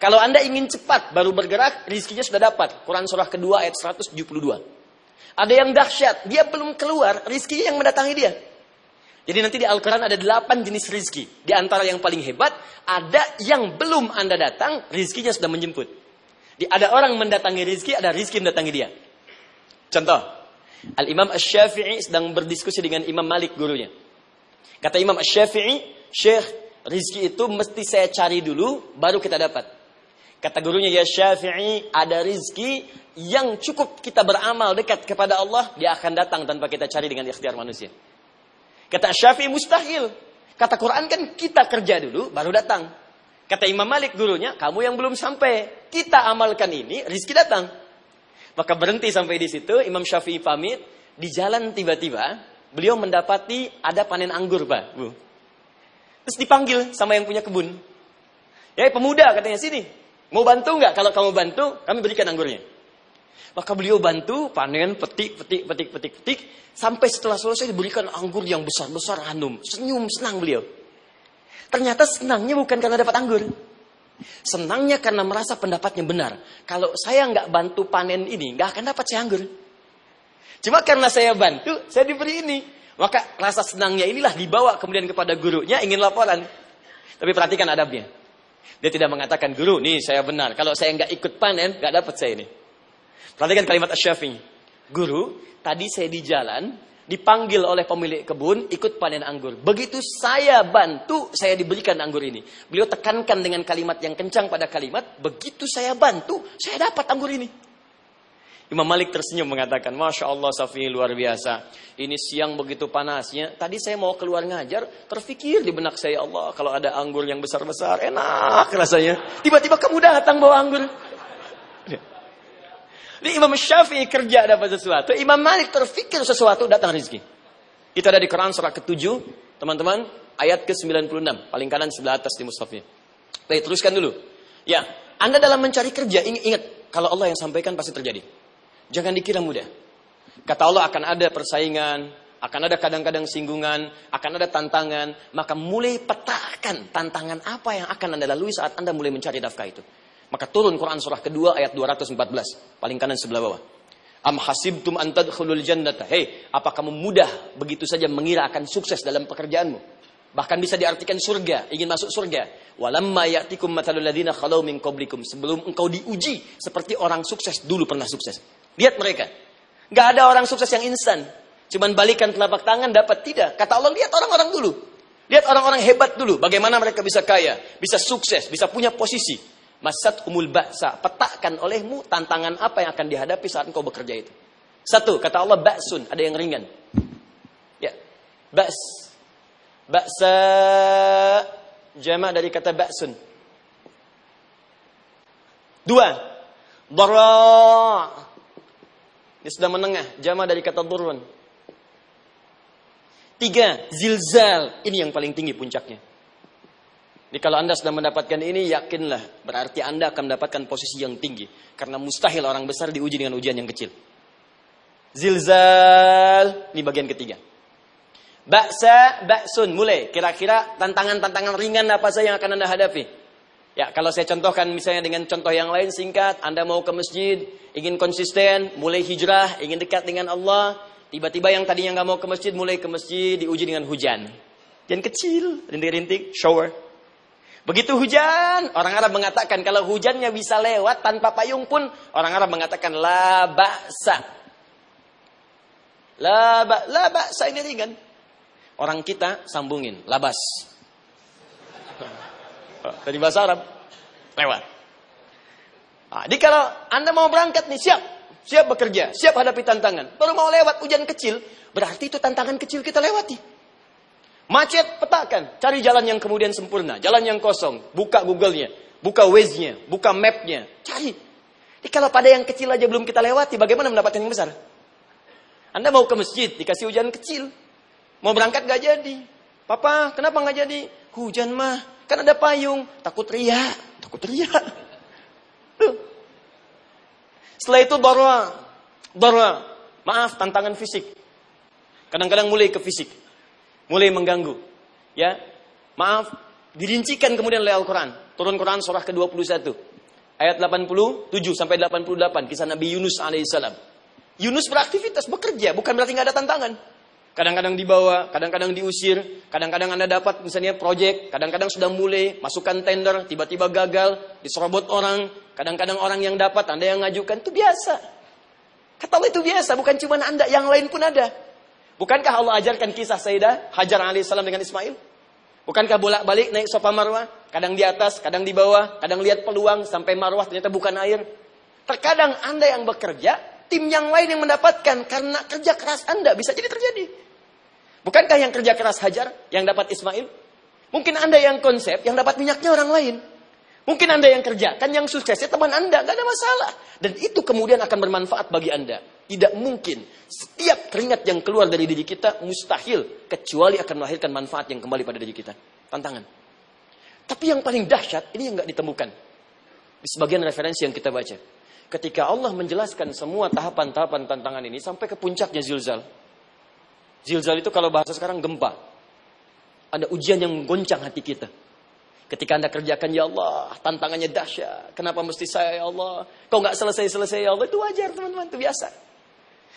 Kalau Anda ingin cepat baru bergerak, rizkinya sudah dapat. Quran surah kedua ayat 172. Ada yang dahsyat, dia belum keluar, rizkinya yang mendatangi dia. Jadi nanti di Al-Quran ada delapan jenis rizki. Di antara yang paling hebat, ada yang belum Anda datang, rizkinya sudah menjemput. Di, ada orang mendatangi rizki, ada rizki mendatangi dia. Contoh, Al-Imam Ash-Syafi'i sedang berdiskusi dengan Imam Malik gurunya. Kata Imam Ash-Syafi'i, Syekh, rizki itu mesti saya cari dulu, baru kita dapat. Kata gurunya ya Syafi'i ada rizki yang cukup kita beramal dekat kepada Allah dia akan datang tanpa kita cari dengan ikhtiar manusia. Kata Syafi'i mustahil. Kata Quran kan kita kerja dulu baru datang. Kata Imam Malik gurunya kamu yang belum sampai kita amalkan ini rizki datang. Maka berhenti sampai di situ Imam Syafi'i pamit di jalan tiba-tiba beliau mendapati ada panen anggur pak bu. Terus dipanggil sama yang punya kebun. Ya pemuda katanya sini Mau bantu nggak? Kalau kamu bantu, kami berikan anggurnya. Maka beliau bantu, panen, petik, petik, petik, petik, petik. Sampai setelah selesai diberikan anggur yang besar-besar hanum. Senyum, senang beliau. Ternyata senangnya bukan karena dapat anggur. Senangnya karena merasa pendapatnya benar. Kalau saya nggak bantu panen ini, nggak akan dapat saya anggur. Cuma karena saya bantu, saya diberi ini. Maka rasa senangnya inilah dibawa kemudian kepada gurunya ingin laporan. Tapi perhatikan adabnya. Dia tidak mengatakan, guru, nih saya benar. Kalau saya nggak ikut panen, nggak dapat saya ini. Perhatikan kalimat Asyafi'i. Guru, tadi saya di jalan, dipanggil oleh pemilik kebun, ikut panen anggur. Begitu saya bantu, saya diberikan anggur ini. Beliau tekankan dengan kalimat yang kencang pada kalimat, begitu saya bantu, saya dapat anggur ini. Imam Malik tersenyum mengatakan, Masya Allah Safi luar biasa. Ini siang begitu panasnya. Tadi saya mau keluar ngajar, terfikir di benak saya, Allah kalau ada anggur yang besar-besar, enak rasanya. Tiba-tiba kamu datang bawa anggur. Ini Imam Syafi'i kerja dapat sesuatu, Imam Malik terfikir sesuatu, datang rezeki. Itu ada di Quran surah ke-7, teman-teman, ayat ke-96, paling kanan sebelah atas di mushafnya. Baik, teruskan dulu. Ya, Anda dalam mencari kerja, ingat, kalau Allah yang sampaikan pasti terjadi. Jangan dikira mudah. Kata Allah akan ada persaingan, akan ada kadang-kadang singgungan, akan ada tantangan, maka mulai petakan tantangan apa yang akan Anda lalui saat Anda mulai mencari nafkah itu. Maka turun Quran surah kedua ayat 214, paling kanan sebelah bawah. Am hasibtum an tadkhulul jannata. Hei, apa kamu mudah begitu saja mengira akan sukses dalam pekerjaanmu? Bahkan bisa diartikan surga, ingin masuk surga. Walamma ya'tikum mathalul ladzina khalau min qablikum. Sebelum engkau diuji seperti orang sukses dulu pernah sukses. Lihat mereka. Gak ada orang sukses yang instan. Cuman balikan telapak tangan dapat tidak. Kata Allah, lihat orang-orang dulu. Lihat orang-orang hebat dulu. Bagaimana mereka bisa kaya, bisa sukses, bisa punya posisi. Masat umul baksa. Petakan olehmu tantangan apa yang akan dihadapi saat engkau bekerja itu. Satu, kata Allah, baksun. Ada yang ringan. Ya, baks. Baksa jama dari kata baksun. Dua, dara. Ini sudah menengah, jama dari kata durun. Tiga, zilzal. Ini yang paling tinggi puncaknya. Jadi kalau Anda sudah mendapatkan ini, yakinlah. Berarti Anda akan mendapatkan posisi yang tinggi. Karena mustahil orang besar diuji dengan ujian yang kecil. Zilzal. Ini bagian ketiga. Baksa, baksun. Mulai. Kira-kira tantangan-tantangan ringan apa saja yang akan Anda hadapi. Ya, kalau saya contohkan misalnya dengan contoh yang lain singkat. Anda mau ke masjid, ingin konsisten, mulai hijrah, ingin dekat dengan Allah Tiba-tiba yang tadinya nggak mau ke masjid mulai ke masjid diuji dengan hujan. Hujan kecil, rintik-rintik, shower. Begitu hujan, orang Arab mengatakan kalau hujannya bisa lewat tanpa payung pun orang Arab mengatakan la ba'sa. La ba ini ringan. Orang kita sambungin labas. Dari bahasa Arab lewat. Nah, jadi kalau Anda mau berangkat nih siap, siap bekerja, siap hadapi tantangan. Baru mau lewat hujan kecil, berarti itu tantangan kecil kita lewati. Macet, petakan. Cari jalan yang kemudian sempurna. Jalan yang kosong. Buka Google-nya. Buka Waze-nya. Buka map-nya. Cari. Jadi kalau pada yang kecil aja belum kita lewati, bagaimana mendapatkan yang besar? Anda mau ke masjid, dikasih hujan kecil. Mau berangkat gak jadi. Papa, kenapa gak jadi? Hujan mah, kan ada payung. Takut riak. Takut. Tuh. Setelah itu darwa. Darwa. Maaf, tantangan fisik. Kadang-kadang mulai ke fisik. Mulai mengganggu. Ya. Maaf, dirincikan kemudian oleh Al-Quran. Turun Quran surah ke-21. Ayat 87 sampai 88. Kisah Nabi Yunus alaihissalam. Yunus beraktivitas, bekerja. Bukan berarti nggak ada tantangan. Kadang-kadang dibawa, kadang-kadang diusir, kadang-kadang Anda dapat misalnya proyek, kadang-kadang sudah mulai, masukkan tender, tiba-tiba gagal, diserobot orang, Kadang-kadang orang yang dapat, Anda yang ngajukan, itu biasa. Kata Allah itu biasa, bukan cuma Anda, yang lain pun ada. Bukankah Allah ajarkan kisah Sayyidah Hajar alaihissalam dengan Ismail? Bukankah bolak-balik naik sofa marwah? Kadang di atas, kadang di bawah, kadang lihat peluang sampai marwah ternyata bukan air. Terkadang Anda yang bekerja, tim yang lain yang mendapatkan karena kerja keras Anda bisa jadi terjadi. Bukankah yang kerja keras Hajar yang dapat Ismail? Mungkin Anda yang konsep yang dapat minyaknya orang lain. Mungkin Anda yang kerja, kan yang sukses ya teman Anda, nggak ada masalah. Dan itu kemudian akan bermanfaat bagi Anda. Tidak mungkin setiap keringat yang keluar dari diri kita mustahil kecuali akan melahirkan manfaat yang kembali pada diri kita. Tantangan. Tapi yang paling dahsyat ini yang nggak ditemukan di sebagian referensi yang kita baca. Ketika Allah menjelaskan semua tahapan-tahapan tantangan ini sampai ke puncaknya zilzal. Zilzal itu kalau bahasa sekarang gempa. Ada ujian yang menggoncang hati kita. Ketika Anda kerjakan, ya Allah, tantangannya dahsyat. Kenapa mesti saya, ya Allah? Kau nggak selesai-selesai, ya Allah. Itu wajar, teman-teman. Itu biasa.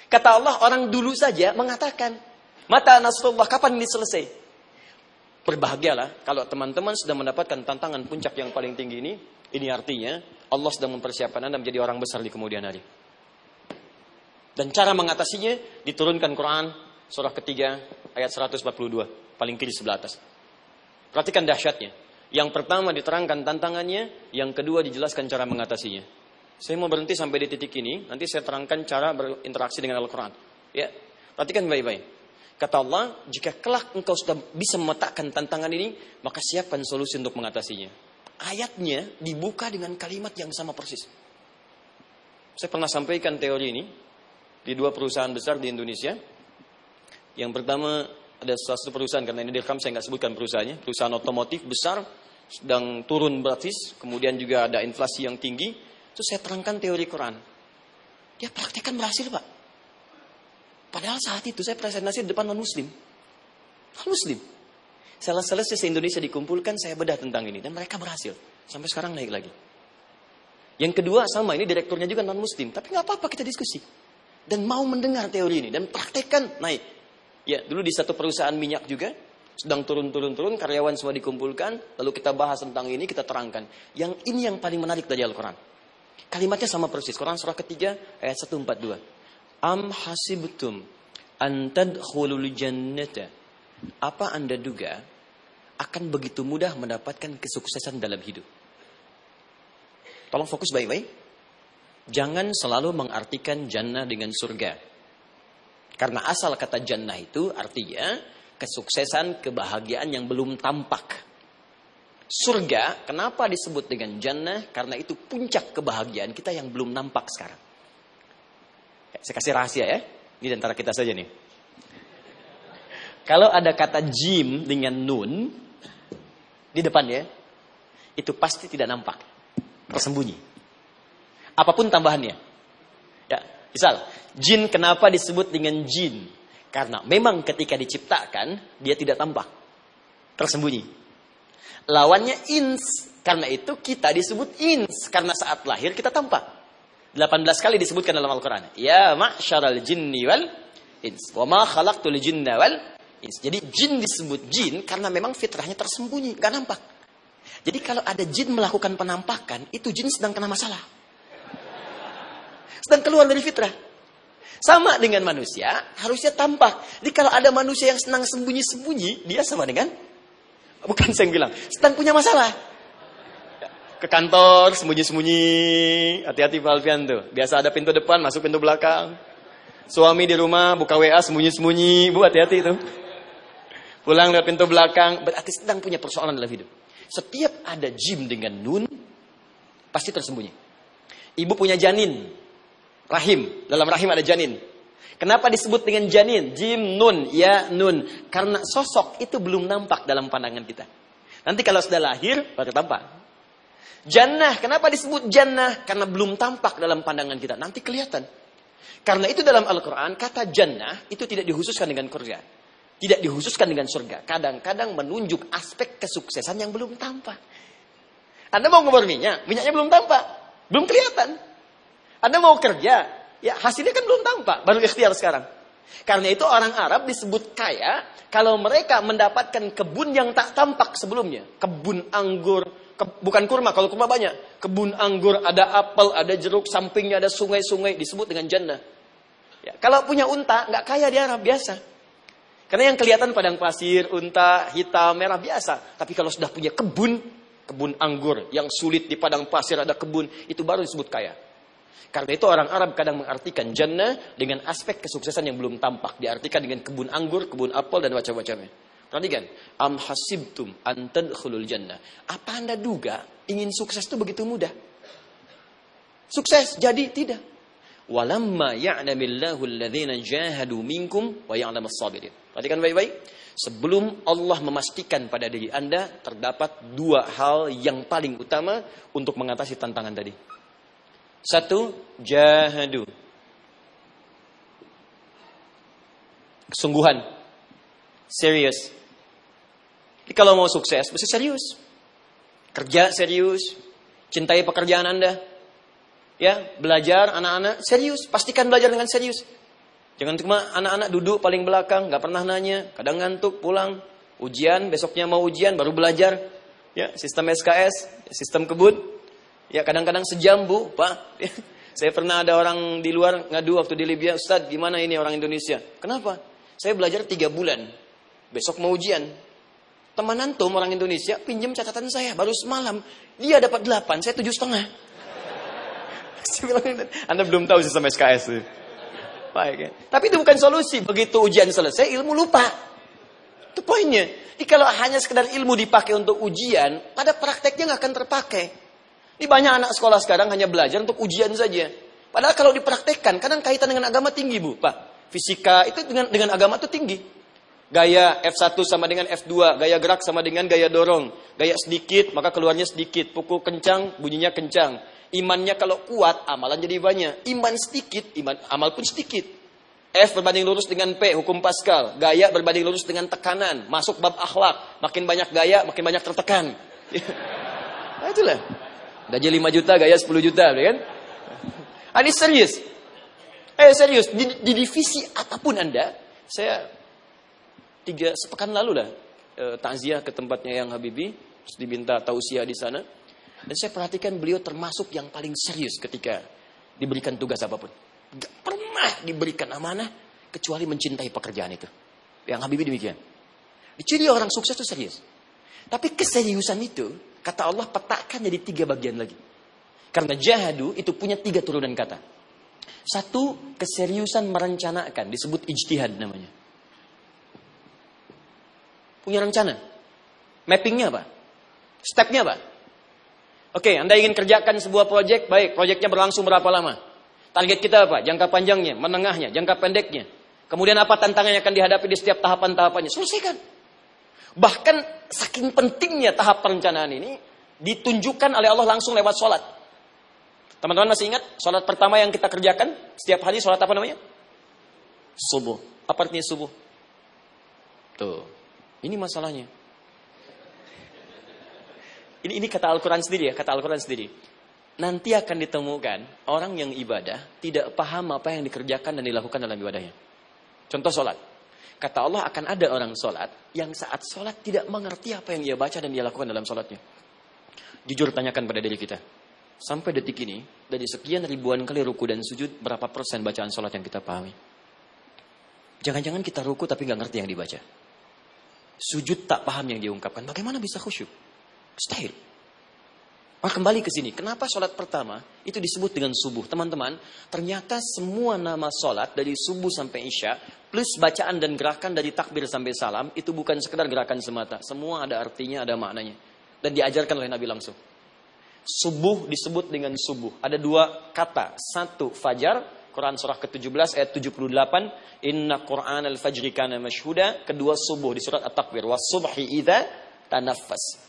Kata Allah, orang dulu saja mengatakan, Mata Nasrullah, kapan ini selesai? Berbahagialah kalau teman-teman sudah mendapatkan tantangan puncak yang paling tinggi ini. Ini artinya Allah sedang mempersiapkan Anda menjadi orang besar di kemudian hari. Dan cara mengatasinya diturunkan Quran surah ketiga ayat 142 paling kiri sebelah atas. Perhatikan dahsyatnya. Yang pertama diterangkan tantangannya, yang kedua dijelaskan cara mengatasinya. Saya mau berhenti sampai di titik ini, nanti saya terangkan cara berinteraksi dengan Al-Quran. Ya, perhatikan baik-baik. Kata Allah, jika kelak engkau sudah bisa memetakan tantangan ini, maka siapkan solusi untuk mengatasinya. Ayatnya dibuka dengan kalimat yang sama persis. Saya pernah sampaikan teori ini di dua perusahaan besar di Indonesia. Yang pertama ada suatu perusahaan karena ini direkam saya nggak sebutkan perusahaannya, perusahaan otomotif besar sedang turun gratis, kemudian juga ada inflasi yang tinggi. Terus saya terangkan teori Quran. Dia praktekkan berhasil pak. Padahal saat itu saya presentasi di depan non muslim, non muslim. Salah selesai se Indonesia dikumpulkan saya bedah tentang ini dan mereka berhasil sampai sekarang naik lagi. Yang kedua sama ini direkturnya juga non muslim, tapi nggak apa-apa kita diskusi dan mau mendengar teori ini dan praktekkan naik. Ya, dulu di satu perusahaan minyak juga sedang turun-turun-turun, karyawan semua dikumpulkan, lalu kita bahas tentang ini, kita terangkan. Yang ini yang paling menarik dari Al-Quran. Kalimatnya sama persis, Quran surah ketiga ayat 142. Am hasibtum antadkhulul jannata. Apa Anda duga akan begitu mudah mendapatkan kesuksesan dalam hidup? Tolong fokus baik-baik. Jangan selalu mengartikan jannah dengan surga. Karena asal kata jannah itu artinya kesuksesan, kebahagiaan yang belum tampak. Surga, kenapa disebut dengan jannah? Karena itu puncak kebahagiaan kita yang belum nampak sekarang. Saya kasih rahasia ya. Ini antara kita saja nih. Kalau ada kata jim dengan nun di depannya, itu pasti tidak nampak, tersembunyi. Apa pun tambahannya. Misal, jin kenapa disebut dengan jin? Karena memang ketika diciptakan dia tidak tampak, tersembunyi. Lawannya ins, karena itu kita disebut ins karena saat lahir kita tampak. 18 kali disebutkan dalam Al-Quran. Ya ma'syaral jinni wal ins. Wa ma khalaqtul jinna wal ins. Jadi jin disebut jin karena memang fitrahnya tersembunyi, gak nampak. Jadi kalau ada jin melakukan penampakan, itu jin sedang kena masalah. Sedang keluar dari fitrah. Sama dengan manusia, harusnya tampak. Jadi kalau ada manusia yang senang sembunyi-sembunyi, dia sama dengan bukan saya yang bilang, sedang punya masalah ke kantor sembunyi-sembunyi. Hati-hati Pak Alfian tuh. Biasa ada pintu depan, masuk pintu belakang. Suami di rumah buka WA sembunyi-sembunyi. Bu hati-hati itu. Pulang lewat pintu belakang. Berarti sedang punya persoalan dalam hidup. Setiap ada jim dengan nun, pasti tersembunyi. Ibu punya janin. Rahim. Dalam rahim ada janin. Kenapa disebut dengan janin? Jim, nun, ya, nun. Karena sosok itu belum nampak dalam pandangan kita. Nanti kalau sudah lahir, baru tampak. Jannah, kenapa disebut jannah? Karena belum tampak dalam pandangan kita. Nanti kelihatan. Karena itu dalam Al-Quran, kata jannah itu tidak dihususkan dengan surga. Tidak dihususkan dengan surga. Kadang-kadang menunjuk aspek kesuksesan yang belum tampak. Anda mau ngebor minyak, minyaknya belum tampak. Belum kelihatan. Anda mau kerja, ya hasilnya kan belum tampak. Baru ikhtiar sekarang. Karena itu orang Arab disebut kaya kalau mereka mendapatkan kebun yang tak tampak sebelumnya. Kebun anggur, ke, bukan kurma, kalau kurma banyak. Kebun anggur, ada apel, ada jeruk, sampingnya ada sungai-sungai, disebut dengan jannah. Ya, kalau punya unta, nggak kaya di Arab, biasa. Karena yang kelihatan padang pasir, unta, hitam, merah, biasa. Tapi kalau sudah punya kebun, kebun anggur, yang sulit di padang pasir ada kebun, itu baru disebut kaya. Karena itu orang Arab kadang mengartikan jannah dengan aspek kesuksesan yang belum tampak. Diartikan dengan kebun anggur, kebun apel, dan macam-macamnya. Perhatikan, am hasibtum an tadkhulul jannah. Apa Anda duga ingin sukses itu begitu mudah? Sukses jadi tidak. Walamma ya'lamillahu alladhina jahadu minkum wa ya'lamas sabirin. Perhatikan baik-baik. Sebelum Allah memastikan pada diri Anda terdapat dua hal yang paling utama untuk mengatasi tantangan tadi. Satu, jahadu. Kesungguhan. Serius. Jadi kalau mau sukses, mesti serius. Kerja serius, cintai pekerjaan Anda. Ya, belajar anak-anak serius, pastikan belajar dengan serius. Jangan cuma anak-anak duduk paling belakang, nggak pernah nanya, kadang ngantuk, pulang, ujian, besoknya mau ujian, baru belajar. Ya, sistem SKS, sistem kebun. Ya, kadang-kadang sejam bu, pak. Saya pernah ada orang di luar ngadu waktu di Libya, Ustaz, gimana ini orang Indonesia? Kenapa? Saya belajar tiga bulan, besok mau ujian, Teman antum orang Indonesia pinjam catatan saya baru semalam. Dia dapat 8, saya tujuh setengah. Anda belum tahu sama SKS. Baik ya. Tapi itu bukan solusi. Begitu ujian selesai, ilmu lupa. Itu poinnya. Jadi kalau hanya sekedar ilmu dipakai untuk ujian, pada prakteknya nggak akan terpakai. Ini banyak anak sekolah sekarang hanya belajar untuk ujian saja. Padahal kalau dipraktekkan, kadang kaitan dengan agama tinggi bu, pak. Fisika itu dengan dengan agama itu tinggi. Gaya F1 sama dengan F2, gaya gerak sama dengan gaya dorong. Gaya sedikit, maka keluarnya sedikit. Pukul kencang, bunyinya kencang. Imannya kalau kuat, amalan jadi banyak. Iman sedikit, iman amal pun sedikit. F berbanding lurus dengan P, hukum Pascal. Gaya berbanding lurus dengan tekanan. Masuk bab akhlak. Makin banyak gaya, makin banyak tertekan. nah itulah. Gaji 5 juta, gaya 10 juta, ya kan? Ah, ini serius. Eh serius, di, di divisi apa pun Anda, saya tiga sepekan lalu lah e, takziah ke tempatnya yang Habibi terus diminta tausiah di sana dan saya perhatikan beliau termasuk yang paling serius ketika diberikan tugas apa pun gak pernah diberikan amanah kecuali mencintai pekerjaan itu. Yang Habibie demikian. Ciri orang sukses itu serius. Tapi keseriusan itu, kata Allah petakan jadi tiga bagian lagi. Karena jahadu itu punya tiga turunan kata. Satu, keseriusan merencanakan, disebut ijtihad namanya. Punya rencana. Mappingnya apa? Stepnya apa? Oke, Anda ingin kerjakan sebuah proyek, baik, proyeknya berlangsung berapa lama? Target kita apa? Jangka panjangnya, menengahnya, jangka pendeknya. Kemudian apa tantangan yang akan dihadapi di setiap tahapan-tahapannya? Selesaikan. Bahkan saking pentingnya tahap perencanaan ini ditunjukkan oleh Allah langsung lewat sholat. Teman-teman masih ingat sholat pertama yang kita kerjakan setiap hari sholat apa namanya? Subuh. Apa artinya subuh? Tuh, ini masalahnya. Ini ini kata Al-Quran sendiri ya, kata Al-Quran sendiri. Nanti akan ditemukan orang yang ibadah tidak paham apa yang dikerjakan dan dilakukan dalam ibadahnya. Contoh sholat. Kata Allah akan ada orang sholat yang saat sholat tidak mengerti apa yang ia baca dan dia lakukan dalam sholatnya. Jujur tanyakan pada diri kita. Sampai detik ini, dari sekian ribuan kali ruku dan sujud, berapa persen bacaan sholat yang kita pahami? Jangan-jangan kita ruku tapi nggak ngerti yang dibaca. Sujud tak paham yang diungkapkan. Bagaimana bisa khusyuk? Mustahil. Maka kembali ke sini. Kenapa sholat pertama itu disebut dengan subuh? Teman-teman, ternyata semua nama sholat dari subuh sampai isya, plus bacaan dan gerakan dari takbir sampai salam, itu bukan sekedar gerakan semata. Semua ada artinya, ada maknanya. Dan diajarkan oleh Nabi langsung. Subuh disebut dengan subuh. Ada dua kata. Satu, fajar. Quran surah ke-17 ayat 78. Inna Quran al-fajri kana mashhuda. Kedua, subuh di surat At-Takbir. Wasubhi idha tanaffas.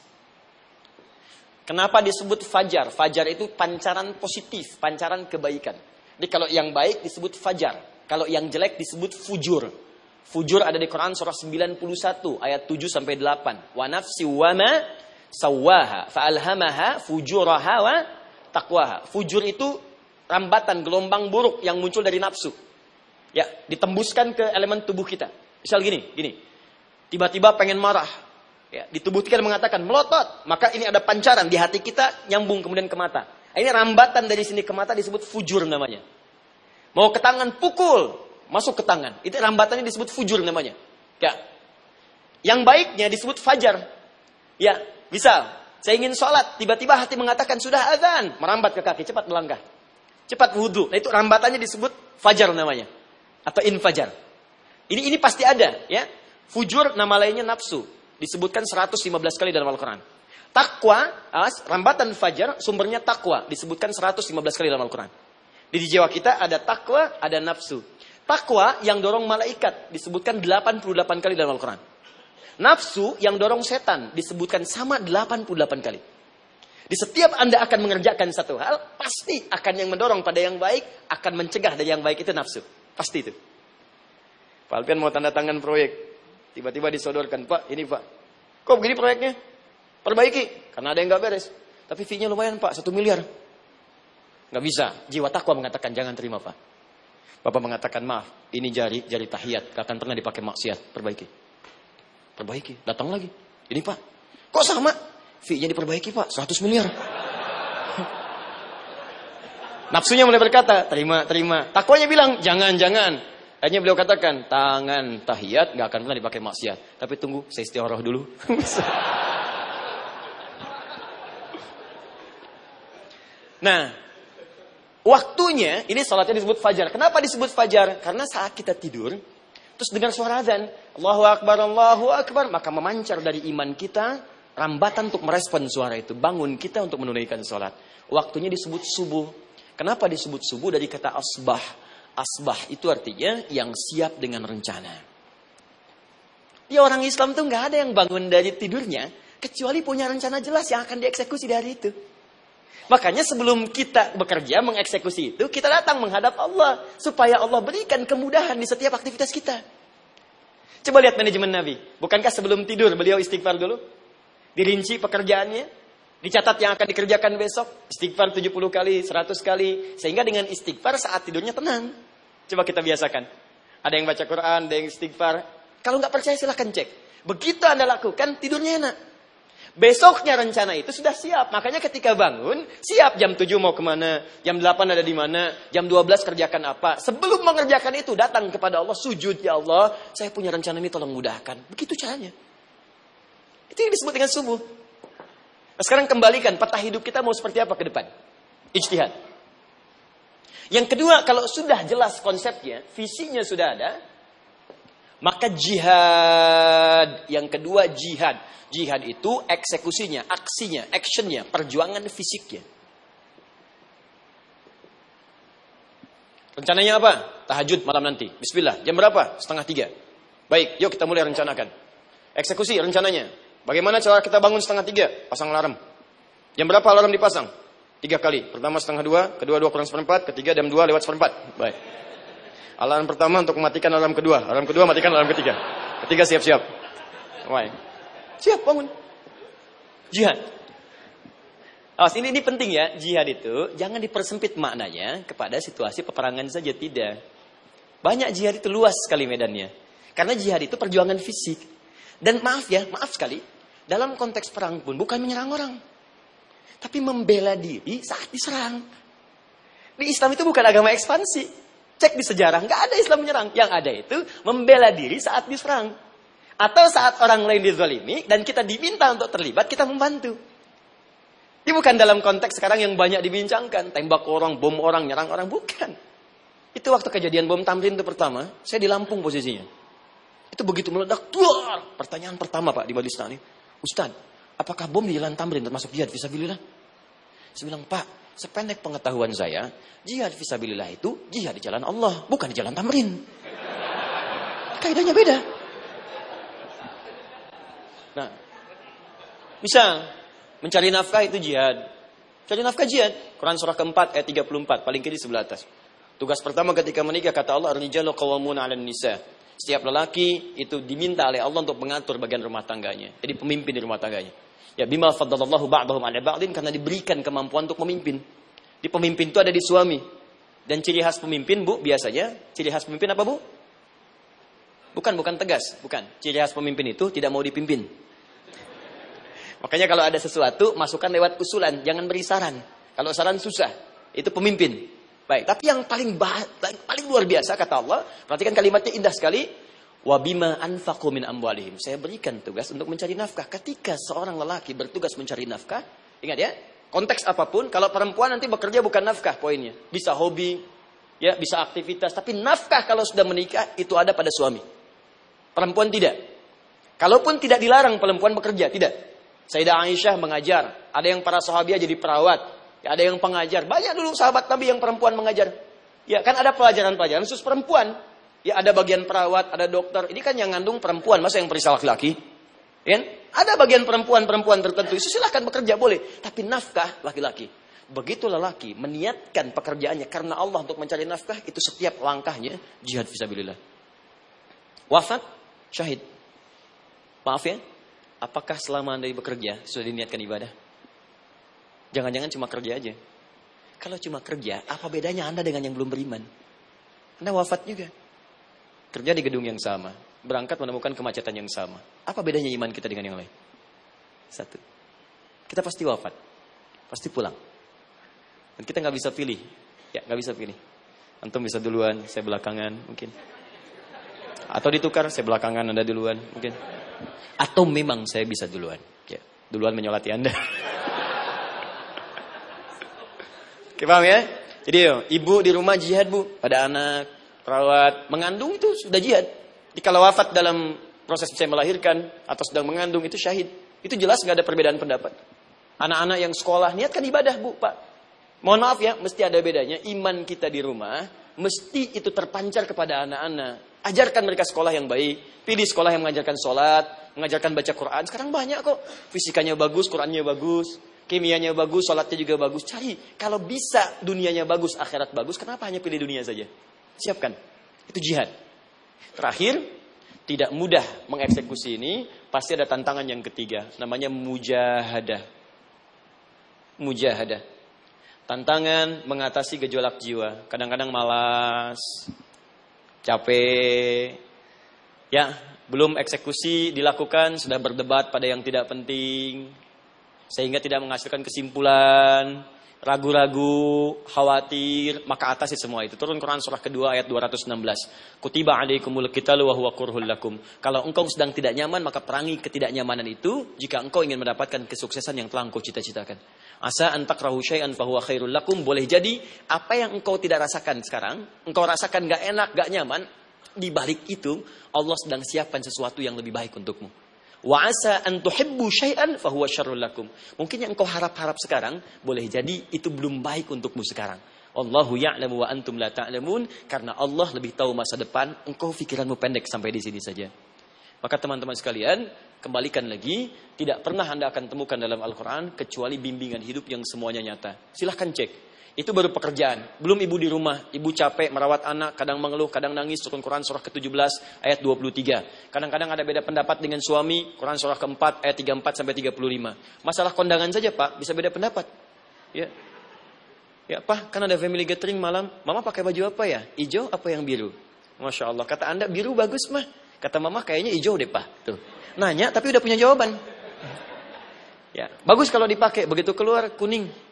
Kenapa disebut fajar? Fajar itu pancaran positif, pancaran kebaikan. Jadi kalau yang baik disebut fajar. Kalau yang jelek disebut fujur. Fujur ada di Quran surah 91 ayat 7 sampai 8. Wa nafsi wa ma sawaha fa'alhamaha fujuraha wa taqwaha. Fujur itu rambatan gelombang buruk yang muncul dari nafsu. Ya, ditembuskan ke elemen tubuh kita. Misal gini, gini. Tiba-tiba pengen marah, Ya, di tubuh kita mengatakan melotot, maka ini ada pancaran di hati kita nyambung kemudian ke mata. Ini rambatan dari sini ke mata disebut fujur namanya. Mau ke tangan pukul, masuk ke tangan. Itu rambatannya disebut fujur namanya. Ya. Yang baiknya disebut fajar. Ya, misal saya ingin sholat, tiba-tiba hati mengatakan sudah azan, merambat ke kaki, cepat melangkah. Cepat wudhu. Nah itu rambatannya disebut fajar namanya. Atau infajar. Ini ini pasti ada ya. Fujur nama lainnya nafsu. Disebutkan 115 kali dalam Al-Quran. Takwa, rambatan fajar, sumbernya takwa. Disebutkan 115 kali dalam Al-Quran. Di jiwa kita ada takwa, ada nafsu. Takwa yang dorong malaikat disebutkan 88 kali dalam Al-Quran. Nafsu yang dorong setan disebutkan sama 88 kali. Di setiap Anda akan mengerjakan satu hal, pasti akan yang mendorong pada yang baik, akan mencegah dari yang baik itu nafsu. Pasti itu. Pak Alpian mau tanda tangan proyek. Tiba-tiba disodorkan, Pak, ini Pak. Kok begini proyeknya? Perbaiki, karena ada yang nggak beres. Tapi fee-nya lumayan Pak, satu miliar. Nggak bisa. Jiwa takwa mengatakan jangan terima Pak. Bapak mengatakan maaf, ini jari jari tahiyat, gak akan pernah dipakai maksiat. Perbaiki. Perbaiki, datang lagi. Ini Pak, kok sama? Fee-nya diperbaiki Pak, 100 miliar. Nafsunya mulai berkata, terima, terima. Takwanya bilang, jangan, jangan. Akhirnya beliau katakan, tangan tahiyat nggak akan pernah dipakai maksiat. Tapi tunggu, saya istiqoroh dulu. nah, waktunya, ini salatnya disebut fajar. Kenapa disebut fajar? Karena saat kita tidur, terus dengar suara azan, Allahu Akbar, Allahu Akbar, maka memancar dari iman kita, rambatan untuk merespon suara itu. Bangun kita untuk menunaikan sholat. Waktunya disebut subuh. Kenapa disebut subuh? Dari kata asbah Asbah itu artinya yang siap dengan rencana. Ya orang Islam tuh nggak ada yang bangun dari tidurnya kecuali punya rencana jelas yang akan dieksekusi dari itu. Makanya sebelum kita bekerja mengeksekusi itu, kita datang menghadap Allah supaya Allah berikan kemudahan di setiap aktivitas kita. Coba lihat manajemen Nabi. Bukankah sebelum tidur beliau istighfar dulu? Dirinci pekerjaannya, dicatat yang akan dikerjakan besok, istighfar 70 kali, 100 kali, sehingga dengan istighfar saat tidurnya tenang. Coba kita biasakan. Ada yang baca Quran, ada yang istighfar. Kalau nggak percaya silahkan cek. Begitu Anda lakukan, tidurnya enak. Besoknya rencana itu sudah siap. Makanya ketika bangun, siap jam 7 mau ke mana, jam 8 ada di mana, jam 12 kerjakan apa. Sebelum mengerjakan itu, datang kepada Allah, sujud ya Allah, saya punya rencana ini tolong mudahkan. Begitu caranya. Itu yang disebut dengan subuh. Nah, sekarang kembalikan, peta hidup kita mau seperti apa ke depan? Ijtihad. Yang kedua, kalau sudah jelas konsepnya, visinya sudah ada, maka jihad. Yang kedua, jihad Jihad itu eksekusinya, aksinya, actionnya, perjuangan fisiknya. Rencananya apa? Tahajud malam nanti. Bismillah. Jam berapa? Setengah tiga. Baik, yuk kita mulai rencanakan. Eksekusi rencananya. Bagaimana cara kita bangun setengah tiga? Pasang alarm. Jam berapa alarm dipasang? Tiga kali. Pertama setengah dua, kedua dua kurang seperempat, ketiga jam dua lewat seperempat. Baik. Alarm pertama untuk mematikan alarm kedua. Alarm kedua matikan alarm ketiga. Ketiga siap-siap. Baik. Siap bangun. Jihad. Awas ini ini penting ya, jihad itu jangan dipersempit maknanya kepada situasi peperangan saja tidak. Banyak jihad itu luas sekali medannya. Karena jihad itu perjuangan fisik. Dan maaf ya, maaf sekali, dalam konteks perang pun bukan menyerang orang. Tapi membela diri saat diserang. Di Islam itu bukan agama ekspansi. Cek di sejarah, nggak ada Islam menyerang. Yang ada itu membela diri saat diserang. Atau saat orang lain dizalimi dan kita diminta untuk terlibat, kita membantu. Ini bukan dalam konteks sekarang yang banyak dibincangkan. Tembak orang, bom orang, nyerang orang. Bukan. Itu waktu kejadian bom Tamrin itu pertama, saya di Lampung posisinya. Itu begitu meledak, tuar. Pertanyaan pertama Pak di Badistani. Ustaz, apakah bom di jalan Tamrin termasuk jihad visabilillah? Saya bilang, Pak, sependek pengetahuan saya, jihad visabilillah itu jihad di jalan Allah, bukan di jalan Tamrin. Kaidahnya beda. Nah, misal mencari nafkah itu jihad. Cari nafkah jihad. Quran surah keempat ayat 34, paling kiri sebelah atas. Tugas pertama ketika menikah kata Allah, "Rijalu qawwamuna 'alan nisa." Setiap lelaki itu diminta oleh Allah untuk mengatur bagian rumah tangganya. Jadi pemimpin di rumah tangganya. Ya bima faddalallahu ba'dahum 'ala ba'din karena diberikan kemampuan untuk memimpin. Di pemimpin itu ada di suami. Dan ciri khas pemimpin, Bu, biasanya ciri khas pemimpin apa, Bu? Bukan, bukan tegas, bukan. Ciri khas pemimpin itu tidak mau dipimpin. Makanya kalau ada sesuatu, masukkan lewat usulan, jangan beri saran. Kalau saran susah, itu pemimpin. Baik, tapi yang paling bah, paling luar biasa kata Allah, perhatikan kalimatnya indah sekali. Wabima anfaqu min amwalihim. Saya berikan tugas untuk mencari nafkah. Ketika seorang lelaki bertugas mencari nafkah, ingat ya, konteks apa pun, kalau perempuan nanti bekerja bukan nafkah poinnya. Bisa hobi, ya bisa aktivitas, tapi nafkah kalau sudah menikah itu ada pada suami. Perempuan tidak. Kalaupun tidak dilarang perempuan bekerja, tidak. Sayyidah Aisyah mengajar. Ada yang para sahabat jadi perawat. Ya, ada yang pengajar. Banyak dulu sahabat Nabi yang perempuan mengajar. Ya kan ada pelajaran-pelajaran khusus perempuan. Ya ada bagian perawat, ada dokter. Ini kan yang ngandung perempuan, masa yang periksa laki-laki? Ya, ada bagian perempuan-perempuan tertentu. Itu silahkan bekerja boleh. Tapi nafkah laki-laki. Begitu lelaki meniatkan pekerjaannya karena Allah untuk mencari nafkah, itu setiap langkahnya jihad visabilillah. Wafat, syahid. Maaf ya, Apakah selama Anda bekerja sudah diniatkan ibadah? Jangan-jangan cuma kerja aja. Kalau cuma kerja, apa bedanya Anda dengan yang belum beriman? Anda wafat juga. Kerja di gedung yang sama. Berangkat menemukan kemacetan yang sama. Apa bedanya iman kita dengan yang lain? Satu. Kita pasti wafat. Pasti pulang. Dan kita nggak bisa pilih. Ya, nggak bisa pilih. Antum bisa duluan, saya belakangan mungkin. Atau ditukar, saya belakangan, Anda duluan mungkin. Atau memang saya bisa duluan? Ya, duluan menyolati Anda. Oke, paham ya? Jadi ibu di rumah jihad bu, pada anak, perawat, mengandung itu sudah jihad. Jadi kalau wafat dalam proses saya melahirkan atau sedang mengandung itu syahid. Itu jelas nggak ada perbedaan pendapat. Anak-anak yang sekolah niatkan ibadah bu, pak. Mohon maaf ya, mesti ada bedanya. Iman kita di rumah, mesti itu terpancar kepada anak-anak. Ajarkan mereka sekolah yang baik. Pilih sekolah yang mengajarkan sholat, mengajarkan baca Quran. Sekarang banyak kok. Fisikanya bagus, Qurannya bagus. Kimianya bagus, sholatnya juga bagus. Cari. Kalau bisa dunianya bagus, akhirat bagus. Kenapa hanya pilih dunia saja? Siapkan. Itu jihad. Terakhir, tidak mudah mengeksekusi ini. Pasti ada tantangan yang ketiga. Namanya mujahadah. Mujahadah. Tantangan mengatasi gejolak jiwa. Kadang-kadang malas, capek, ya belum eksekusi dilakukan sudah berdebat pada yang tidak penting, sehingga tidak menghasilkan kesimpulan, ragu-ragu, khawatir, maka atasi semua itu. Turun Quran surah kedua ayat 216. Kutiba alaikumul qitalu wa huwa kurhul lakum. Kalau engkau sedang tidak nyaman, maka perangi ketidaknyamanan itu jika engkau ingin mendapatkan kesuksesan yang telah engkau cita-citakan. Asa antakrahu syai'an fahuwa khairul lakum. Boleh jadi apa yang engkau tidak rasakan sekarang, engkau rasakan gak enak, gak nyaman, di balik itu Allah sedang siapkan sesuatu yang lebih baik untukmu. Wa asa an tuhibbu syai'an fahuwa syarrul lakum. Mungkin yang engkau harap-harap sekarang boleh jadi itu belum baik untukmu sekarang. Allahu ya'lamu wa antum la ta'lamun karena Allah lebih tahu masa depan, engkau pikiranmu pendek sampai di sini saja. Maka teman-teman sekalian, kembalikan lagi, tidak pernah Anda akan temukan dalam Al-Qur'an kecuali bimbingan hidup yang semuanya nyata. Silahkan cek itu baru pekerjaan. Belum ibu di rumah, ibu capek merawat anak, kadang mengeluh, kadang nangis, turun Quran surah ke-17 ayat 23. Kadang-kadang ada beda pendapat dengan suami, Quran surah ke-4 ayat 34 sampai 35. Masalah kondangan saja, Pak, bisa beda pendapat. Ya. Ya, Pak, kan ada family gathering malam, Mama pakai baju apa ya? Hijau apa yang biru? Masya Allah, kata Anda biru bagus, mah. Kata Mama kayaknya hijau deh, Pak. Tuh. Nanya tapi udah punya jawaban. Ya, bagus kalau dipakai, begitu keluar kuning.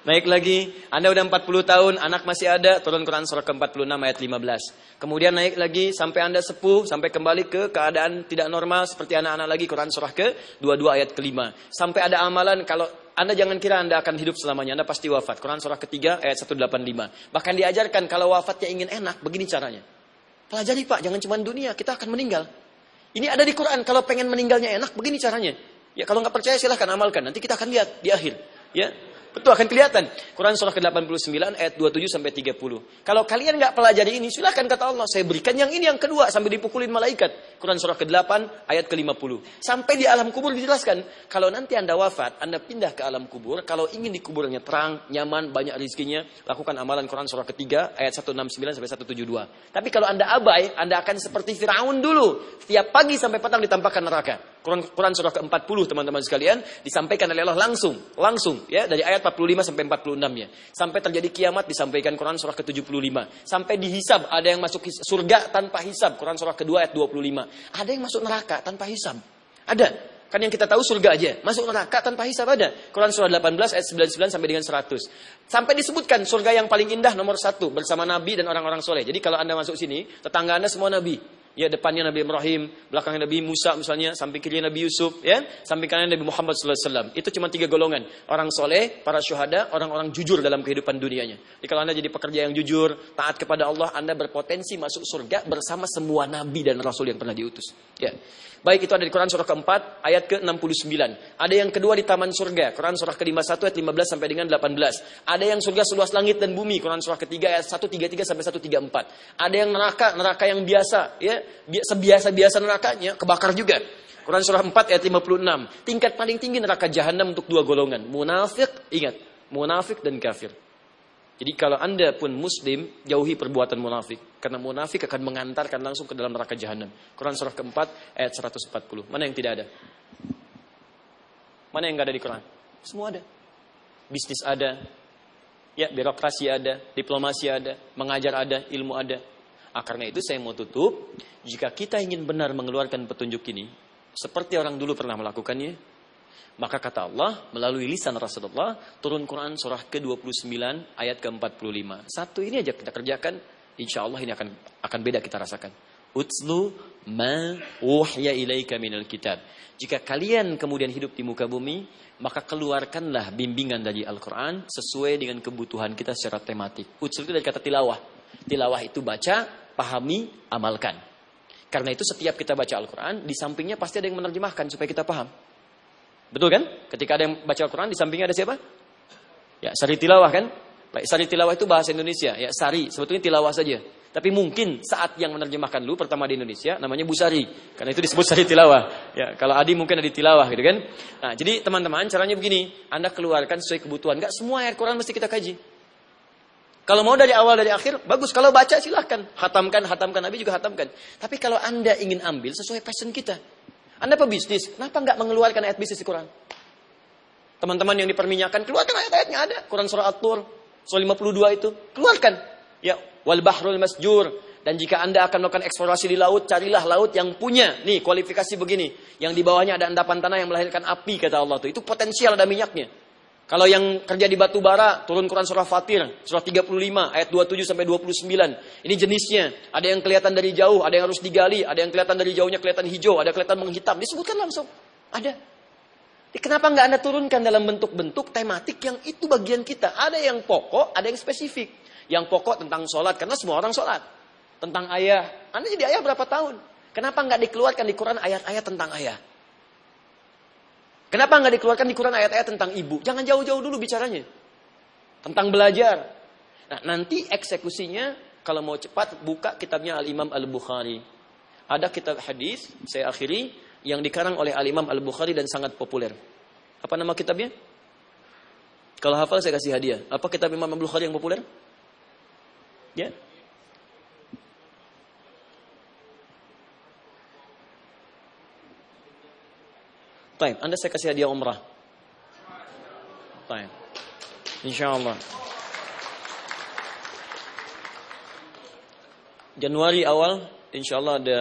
Naik lagi, Anda udah 40 tahun, anak masih ada, turun Quran surah ke-46 ayat 15. Kemudian naik lagi sampai Anda sepuh, sampai kembali ke keadaan tidak normal seperti anak-anak lagi Quran surah ke-22 ayat ke-5. Sampai ada amalan kalau anda jangan kira Anda akan hidup selamanya, Anda pasti wafat. Quran surah ketiga ayat 185. Bahkan diajarkan kalau wafatnya ingin enak, begini caranya. Pelajari Pak, jangan cuma dunia, kita akan meninggal. Ini ada di Quran, kalau pengen meninggalnya enak, begini caranya. Ya kalau nggak percaya silahkan amalkan, nanti kita akan lihat di akhir. Ya, Betul akan kelihatan. Quran surah ke-89 ayat 27 sampai 30. Kalau kalian nggak pelajari ini, silahkan kata Allah, saya berikan yang ini yang kedua sampai dipukulin malaikat. Quran surah ke-8 ayat ke-50. Sampai di alam kubur dijelaskan, kalau nanti Anda wafat, Anda pindah ke alam kubur, kalau ingin di kuburnya terang, nyaman, banyak rizkinya, lakukan amalan Quran surah ketiga ayat 169 sampai 172. Tapi kalau Anda abai, Anda akan seperti Firaun dulu. Setiap pagi sampai petang ditampakkan neraka. Quran, Quran surah ke-40 teman-teman sekalian disampaikan oleh Allah langsung, langsung ya dari ayat 45 sampai 46 ya. Sampai terjadi kiamat disampaikan Quran surah ke-75. Sampai dihisab ada yang masuk surga tanpa hisab Quran surah kedua ayat 25. Ada yang masuk neraka tanpa hisab. Ada. Kan yang kita tahu surga aja. Masuk neraka tanpa hisab ada. Quran surah 18 ayat 99 sampai dengan 100. Sampai disebutkan surga yang paling indah nomor satu bersama Nabi dan orang-orang soleh. Jadi kalau anda masuk sini, tetangga anda semua Nabi. Ya depannya Nabi Ibrahim, belakangnya Nabi Musa misalnya, samping kiri Nabi Yusuf, ya, samping kanan Nabi Muhammad SAW. Itu cuma tiga golongan. Orang soleh, para syuhada, orang-orang jujur dalam kehidupan dunianya. Jadi kalau anda jadi pekerja yang jujur, taat kepada Allah, anda berpotensi masuk surga bersama semua Nabi dan Rasul yang pernah diutus. Ya. Baik itu ada di Quran surah keempat ayat ke-69. Ada yang kedua di taman surga, Quran surah ke-51 ayat 15 sampai dengan 18. Ada yang surga seluas langit dan bumi, Quran surah ketiga ayat 133 sampai 134. Ada yang neraka, neraka yang biasa, ya, sebiasa-biasa nerakanya kebakar juga. Quran surah 4 ayat 56. Tingkat paling tinggi neraka jahanam untuk dua golongan, munafik, ingat, munafik dan kafir. Jadi kalau anda pun muslim, jauhi perbuatan munafik. Karena munafik akan mengantarkan langsung ke dalam neraka jahanam. Quran surah keempat ayat 140. Mana yang tidak ada? Mana yang tidak ada di Quran? Semua ada. Bisnis ada. Ya, birokrasi ada. Diplomasi ada. Mengajar ada. Ilmu ada. Ah, karena itu saya mau tutup. Jika kita ingin benar mengeluarkan petunjuk ini. Seperti orang dulu pernah melakukannya maka kata Allah melalui lisan Rasulullah turun Quran surah ke-29 ayat ke-45. Satu ini aja kita kerjakan, insya Allah ini akan akan beda kita rasakan. Utslu ma wahya ilaika minal kitab. Jika kalian kemudian hidup di muka bumi, maka keluarkanlah bimbingan dari Al-Quran sesuai dengan kebutuhan kita secara tematik. Utslu itu dari kata tilawah. Tilawah itu baca, pahami, amalkan. Karena itu setiap kita baca Al-Quran, di sampingnya pasti ada yang menerjemahkan supaya kita paham. Betul kan? Ketika ada yang baca Al-Quran, di sampingnya ada siapa? Ya, sari tilawah kan? Baik, sari tilawah itu bahasa Indonesia. Ya, sari, sebetulnya tilawah saja. Tapi mungkin saat yang menerjemahkan dulu pertama di Indonesia namanya Bu Sari. Karena itu disebut sari tilawah. Ya, kalau Adi mungkin ada tilawah gitu kan. Nah, jadi teman-teman caranya begini. Anda keluarkan sesuai kebutuhan. Enggak semua ayat Quran mesti kita kaji. Kalau mau dari awal dari akhir, bagus. Kalau baca silahkan. Hatamkan, hatamkan. Nabi juga hatamkan. Tapi kalau Anda ingin ambil sesuai passion kita. Anda pebisnis, kenapa nggak mengeluarkan ayat bisnis di Quran? Teman-teman yang diperminyakan, keluarkan ayat-ayatnya ada. Quran surah At-Tur, surah 52 itu. Keluarkan. Ya, wal bahrul masjur. Dan jika Anda akan melakukan eksplorasi di laut, carilah laut yang punya. Nih, kualifikasi begini. Yang di bawahnya ada endapan tanah yang melahirkan api, kata Allah tuh. Itu potensial ada minyaknya. Kalau yang kerja di batu bara, turun Quran surah Fatir, surah 35, ayat 27 sampai 29. Ini jenisnya. Ada yang kelihatan dari jauh, ada yang harus digali, ada yang kelihatan dari jauhnya kelihatan hijau, ada kelihatan menghitam. Disebutkan langsung. Ada. Kenapa nggak Anda turunkan dalam bentuk-bentuk tematik yang itu bagian kita? Ada yang pokok, ada yang spesifik. Yang pokok tentang sholat, karena semua orang sholat. Tentang ayah. Anda jadi ayah berapa tahun? Kenapa nggak dikeluarkan di Quran ayat-ayat tentang ayah? Kenapa nggak dikeluarkan di Quran ayat-ayat tentang ibu? Jangan jauh-jauh dulu bicaranya. Tentang belajar. Nah, nanti eksekusinya kalau mau cepat buka kitabnya Al-Imam Al-Bukhari. Ada kitab hadis, saya akhiri, yang dikarang oleh Al-Imam Al-Bukhari dan sangat populer. Apa nama kitabnya? Kalau hafal saya kasih hadiah. Apa kitab Imam Al-Bukhari yang populer? Ya, Taib, Anda saya kasih hadiah umrah. Taib. Insya Allah. Januari awal, insya Allah ada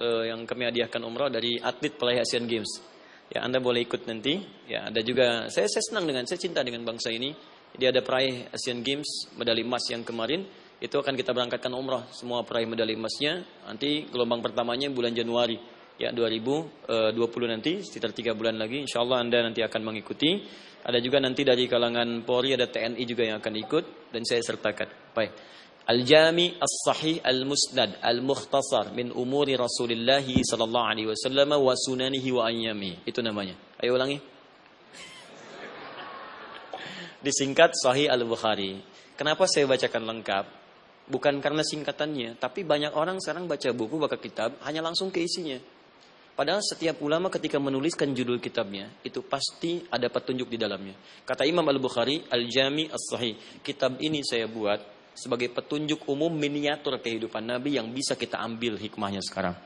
uh, yang kami hadiahkan umrah dari atlet pelaih Asian Games. Ya, Anda boleh ikut nanti. Ya, ada juga. Saya saya senang dengan, saya cinta dengan bangsa ini. Dia ada peraih Asian Games medali emas yang kemarin. Itu akan kita berangkatkan umrah semua peraih medali emasnya. Nanti gelombang pertamanya bulan Januari ya 2020 eh, nanti sekitar tiga bulan lagi insya Allah anda nanti akan mengikuti. Ada juga nanti dari kalangan Polri ada TNI juga yang akan ikut dan saya sertakan. Baik. Al-Jami As-Sahih Al-Musnad Al-Mukhtasar min umuri Rasulullah sallallahu alaihi wasallam wa sunanihi wa ayyami. Itu namanya. Ayo ulangi. Disingkat Sahih Al-Bukhari. Kenapa saya bacakan lengkap? Bukan karena singkatannya tapi banyak orang sekarang baca buku baca kitab hanya langsung ke isinya Padahal setiap ulama ketika menuliskan judul kitabnya, itu pasti ada petunjuk di dalamnya. Kata Imam Al-Bukhari, Al-Jami As-Sahih. Kitab ini saya buat sebagai petunjuk umum miniatur kehidupan Nabi yang bisa kita ambil hikmahnya sekarang.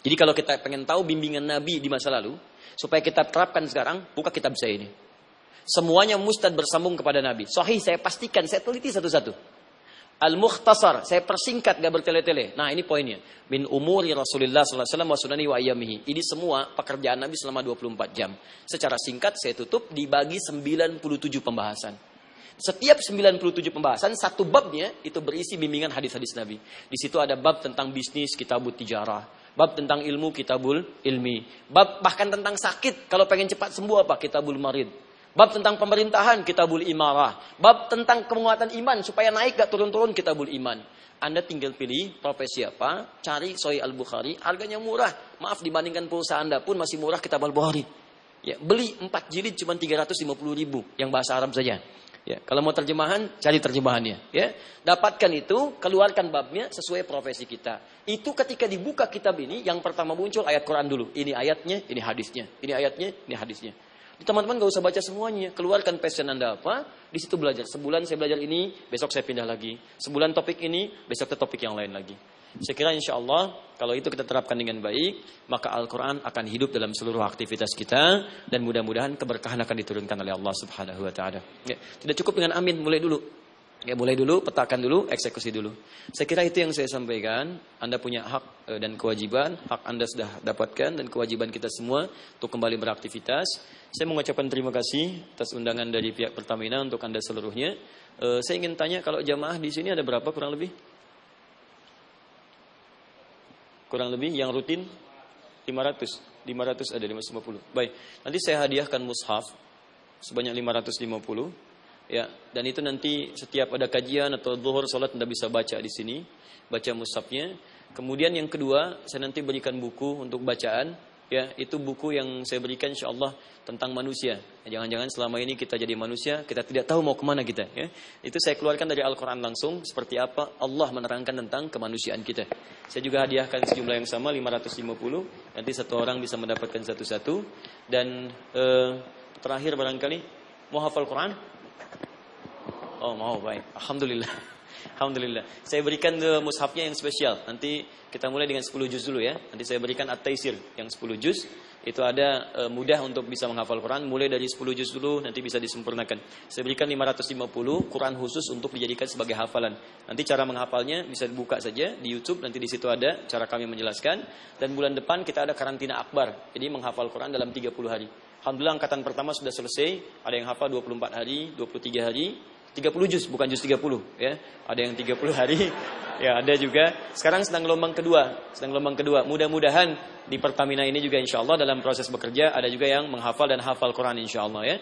Jadi kalau kita pengen tahu bimbingan Nabi di masa lalu, supaya kita terapkan sekarang, buka kitab saya ini. Semuanya mustad bersambung kepada Nabi. Sahih saya pastikan, saya teliti satu-satu. Al-Mukhtasar, saya persingkat gak bertele-tele. Nah ini poinnya. Min umuri Rasulullah SAW wa sunani wa ayamihi. Ini semua pekerjaan Nabi selama 24 jam. Secara singkat saya tutup dibagi 97 pembahasan. Setiap 97 pembahasan, satu babnya itu berisi bimbingan hadis-hadis Nabi. Di situ ada bab tentang bisnis, kitabut tijarah. Bab tentang ilmu, kitabul ilmi. Bab bahkan tentang sakit, kalau pengen cepat sembuh apa? Kitabul marid. Bab tentang pemerintahan, kitabul imarah. Bab tentang penguatan iman, supaya naik gak turun-turun, kitabul iman. Anda tinggal pilih profesi apa, cari Soi Al-Bukhari, harganya murah. Maaf dibandingkan pulsa Anda pun masih murah kitab Al-Bukhari. Ya, beli 4 jilid cuma 350 ribu yang bahasa Arab saja. Ya, kalau mau terjemahan, cari terjemahannya. Ya, dapatkan itu, keluarkan babnya sesuai profesi kita. Itu ketika dibuka kitab ini, yang pertama muncul ayat Quran dulu. Ini ayatnya, ini hadisnya. Ini ayatnya, ini hadisnya. Teman-teman gak usah baca semuanya. Keluarkan passion Anda apa, di situ belajar. Sebulan saya belajar ini, besok saya pindah lagi. Sebulan topik ini, besok ke topik yang lain lagi. Saya kira insya Allah kalau itu kita terapkan dengan baik, maka Al-Quran akan hidup dalam seluruh aktivitas kita dan mudah-mudahan keberkahan akan diturunkan oleh Allah Subhanahu Wa Taala. Ya, tidak cukup dengan amin, mulai dulu. Ya mulai dulu, petakan dulu, eksekusi dulu. Saya kira itu yang saya sampaikan. Anda punya hak eh, dan kewajiban. Hak Anda sudah dapatkan dan kewajiban kita semua untuk kembali beraktivitas. Saya mengucapkan terima kasih atas undangan dari pihak Pertamina untuk Anda seluruhnya. Eh, saya ingin tanya kalau jamaah di sini ada berapa kurang lebih? Kurang lebih yang rutin 500. 500 ada 550. Baik, nanti saya hadiahkan mushaf sebanyak 550 Ya, dan itu nanti setiap ada kajian atau zuhur salat Anda bisa baca di sini, baca mushafnya. Kemudian yang kedua, saya nanti berikan buku untuk bacaan. Ya, itu buku yang saya berikan insya Allah tentang manusia. Jangan-jangan selama ini kita jadi manusia, kita tidak tahu mau ke mana kita. Ya. Itu saya keluarkan dari Al-Quran langsung, seperti apa Allah menerangkan tentang kemanusiaan kita. Saya juga hadiahkan sejumlah yang sama, 550. Nanti satu orang bisa mendapatkan satu-satu. Dan eh, terakhir barangkali, mau hafal Quran? Oh mau baik. Alhamdulillah. Alhamdulillah. Saya berikan the mushafnya yang spesial. Nanti kita mulai dengan 10 juz dulu ya. Nanti saya berikan at-taisir yang 10 juz. itu ada e, mudah untuk bisa menghafal Quran mulai dari 10 juz dulu nanti bisa disempurnakan. Saya berikan 550 Quran khusus untuk dijadikan sebagai hafalan. Nanti cara menghafalnya bisa dibuka saja di YouTube nanti di situ ada cara kami menjelaskan dan bulan depan kita ada karantina akbar. Jadi menghafal Quran dalam 30 hari. Alhamdulillah angkatan pertama sudah selesai, ada yang hafal 24 hari, 23 hari, 30 juz bukan juz 30 ya. Ada yang 30 hari, ya ada juga. Sekarang sedang gelombang kedua, sedang gelombang kedua. Mudah-mudahan di Pertamina ini juga insya Allah dalam proses bekerja ada juga yang menghafal dan hafal Quran insya Allah ya.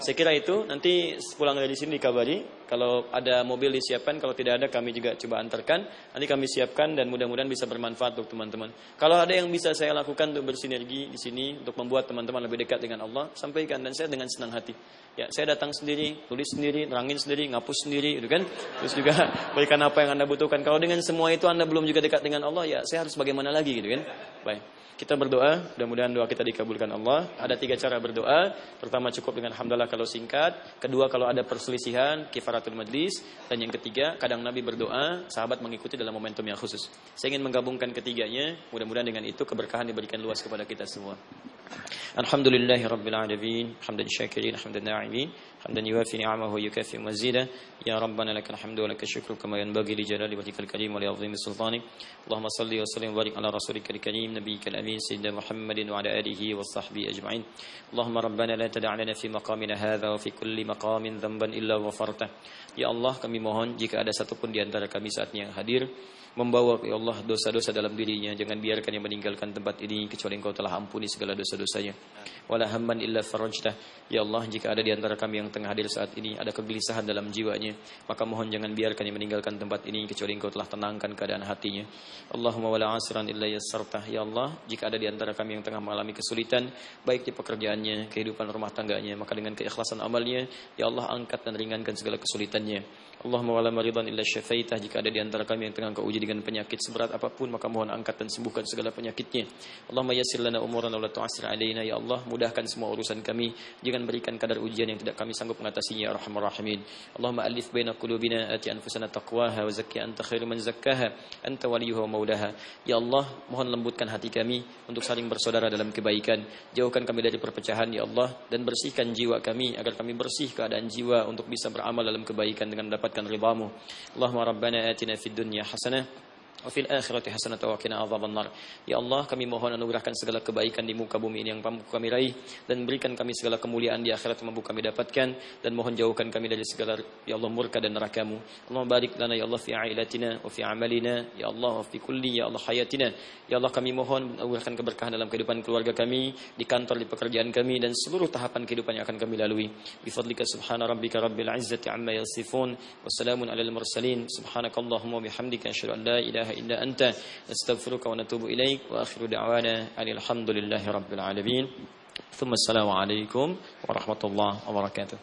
Saya kira itu nanti pulang dari sini dikabari kalau ada mobil disiapkan kalau tidak ada kami juga coba antarkan nanti kami siapkan dan mudah-mudahan bisa bermanfaat untuk teman-teman. Kalau ada yang bisa saya lakukan untuk bersinergi di sini untuk membuat teman-teman lebih dekat dengan Allah sampaikan dan saya dengan senang hati. Ya, saya datang sendiri, tulis sendiri, nerangin sendiri, ngapus sendiri, gitu kan? Terus juga berikan apa yang Anda butuhkan. Kalau dengan semua itu Anda belum juga dekat dengan Allah, ya saya harus bagaimana lagi gitu kan? Baik. Kita berdoa, mudah-mudahan doa kita dikabulkan Allah. Ada tiga cara berdoa. Pertama cukup dengan hamdalah kalau singkat. Kedua kalau ada perselisihan, kifaratul majlis. Dan yang ketiga, kadang Nabi berdoa, sahabat mengikuti dalam momentum yang khusus. Saya ingin menggabungkan ketiganya. Mudah-mudahan dengan itu keberkahan diberikan luas kepada kita semua. Alhamdulillahi Rabbil Alamin. حمدا يوافي نعمه ويكافئ مزيدا. يا ربنا لك الحمد ولك الشكر كما ينبغي لجلال وجهك الكريم ولعظيم سلطانك. اللهم صل وسلم وبارك على رسولك الكريم نبيك الأمين سيدنا محمد وعلى آله وصحبه أجمعين. اللهم ربنا لا تدع لنا في مقامنا هذا وفي كل مقام ذنبا إلا غفرته. يا الله kami mohon jika ada satupun di antara kami saatnya hadir. Membawa ya Allah dosa-dosa dalam dirinya. Jangan biarkan yang meninggalkan tempat ini kecuali engkau telah ampuni segala dosa-dosanya. Wala hamman illa farajtah ya Allah jika ada di antara kami yang tengah hadir saat ini ada kegelisahan dalam jiwanya maka mohon jangan biarkan yang meninggalkan tempat ini kecuali engkau telah tenangkan keadaan hatinya. Allahumma wala asran illa yassartah ya Allah jika ada di antara kami yang tengah mengalami kesulitan baik di pekerjaannya kehidupan rumah tangganya maka dengan keikhlasan amalnya ya Allah angkat dan ringankan segala kesulitannya Allahumma wala maridan illa syafaitah jika ada di antara kami yang tengah engkau uji dengan penyakit seberat apa pun maka mohon angkat dan sembuhkan segala penyakitnya. Allahumma yassir lana umurana wa la tu'assir alaina ya Allah mudahkan semua urusan kami jangan berikan kadar ujian yang tidak kami sanggup mengatasinya ya arhamar rahimin. Allahumma alif baina qulubina ati anfusana taqwaha wa zakki anta khairu man zakkaha anta waliyuha wa maulaha. Ya Allah mohon lembutkan hati kami untuk saling bersaudara dalam kebaikan. Jauhkan kami dari perpecahan ya Allah dan bersihkan jiwa kami agar kami bersih keadaan jiwa untuk bisa beramal dalam kebaikan dengan mendapatkan ridhamu. Allahumma rabbana atina fid dunya hasanah Wafil akhirati hasanata wa qina adzabannar. Ya Allah, kami mohon anugerahkan segala kebaikan di muka bumi ini yang kami raih dan berikan kami segala kemuliaan di akhirat yang mampu kami dapatkan dan mohon jauhkan kami dari segala ya Allah murka dan nerakamu. Allah barik lana ya Allah fi ailatina wa fi amalina ya Allah wa fi kulli ya Allah hayatina. Ya Allah kami mohon anugerahkan keberkahan dalam kehidupan keluarga kami, di kantor, di pekerjaan kami dan seluruh tahapan kehidupan yang akan kami lalui. Bi fadlika subhana rabbika rabbil izzati amma yasifun. Wassalamun alal mursalin. Subhanakallahumma bihamdika asyhadu an la ilaha إله إلا أنت نستغفرك ونتوب إليك وآخر دعوانا أن الحمد لله رب العالمين. ثم السلام عليكم ورحمة الله وبركاته.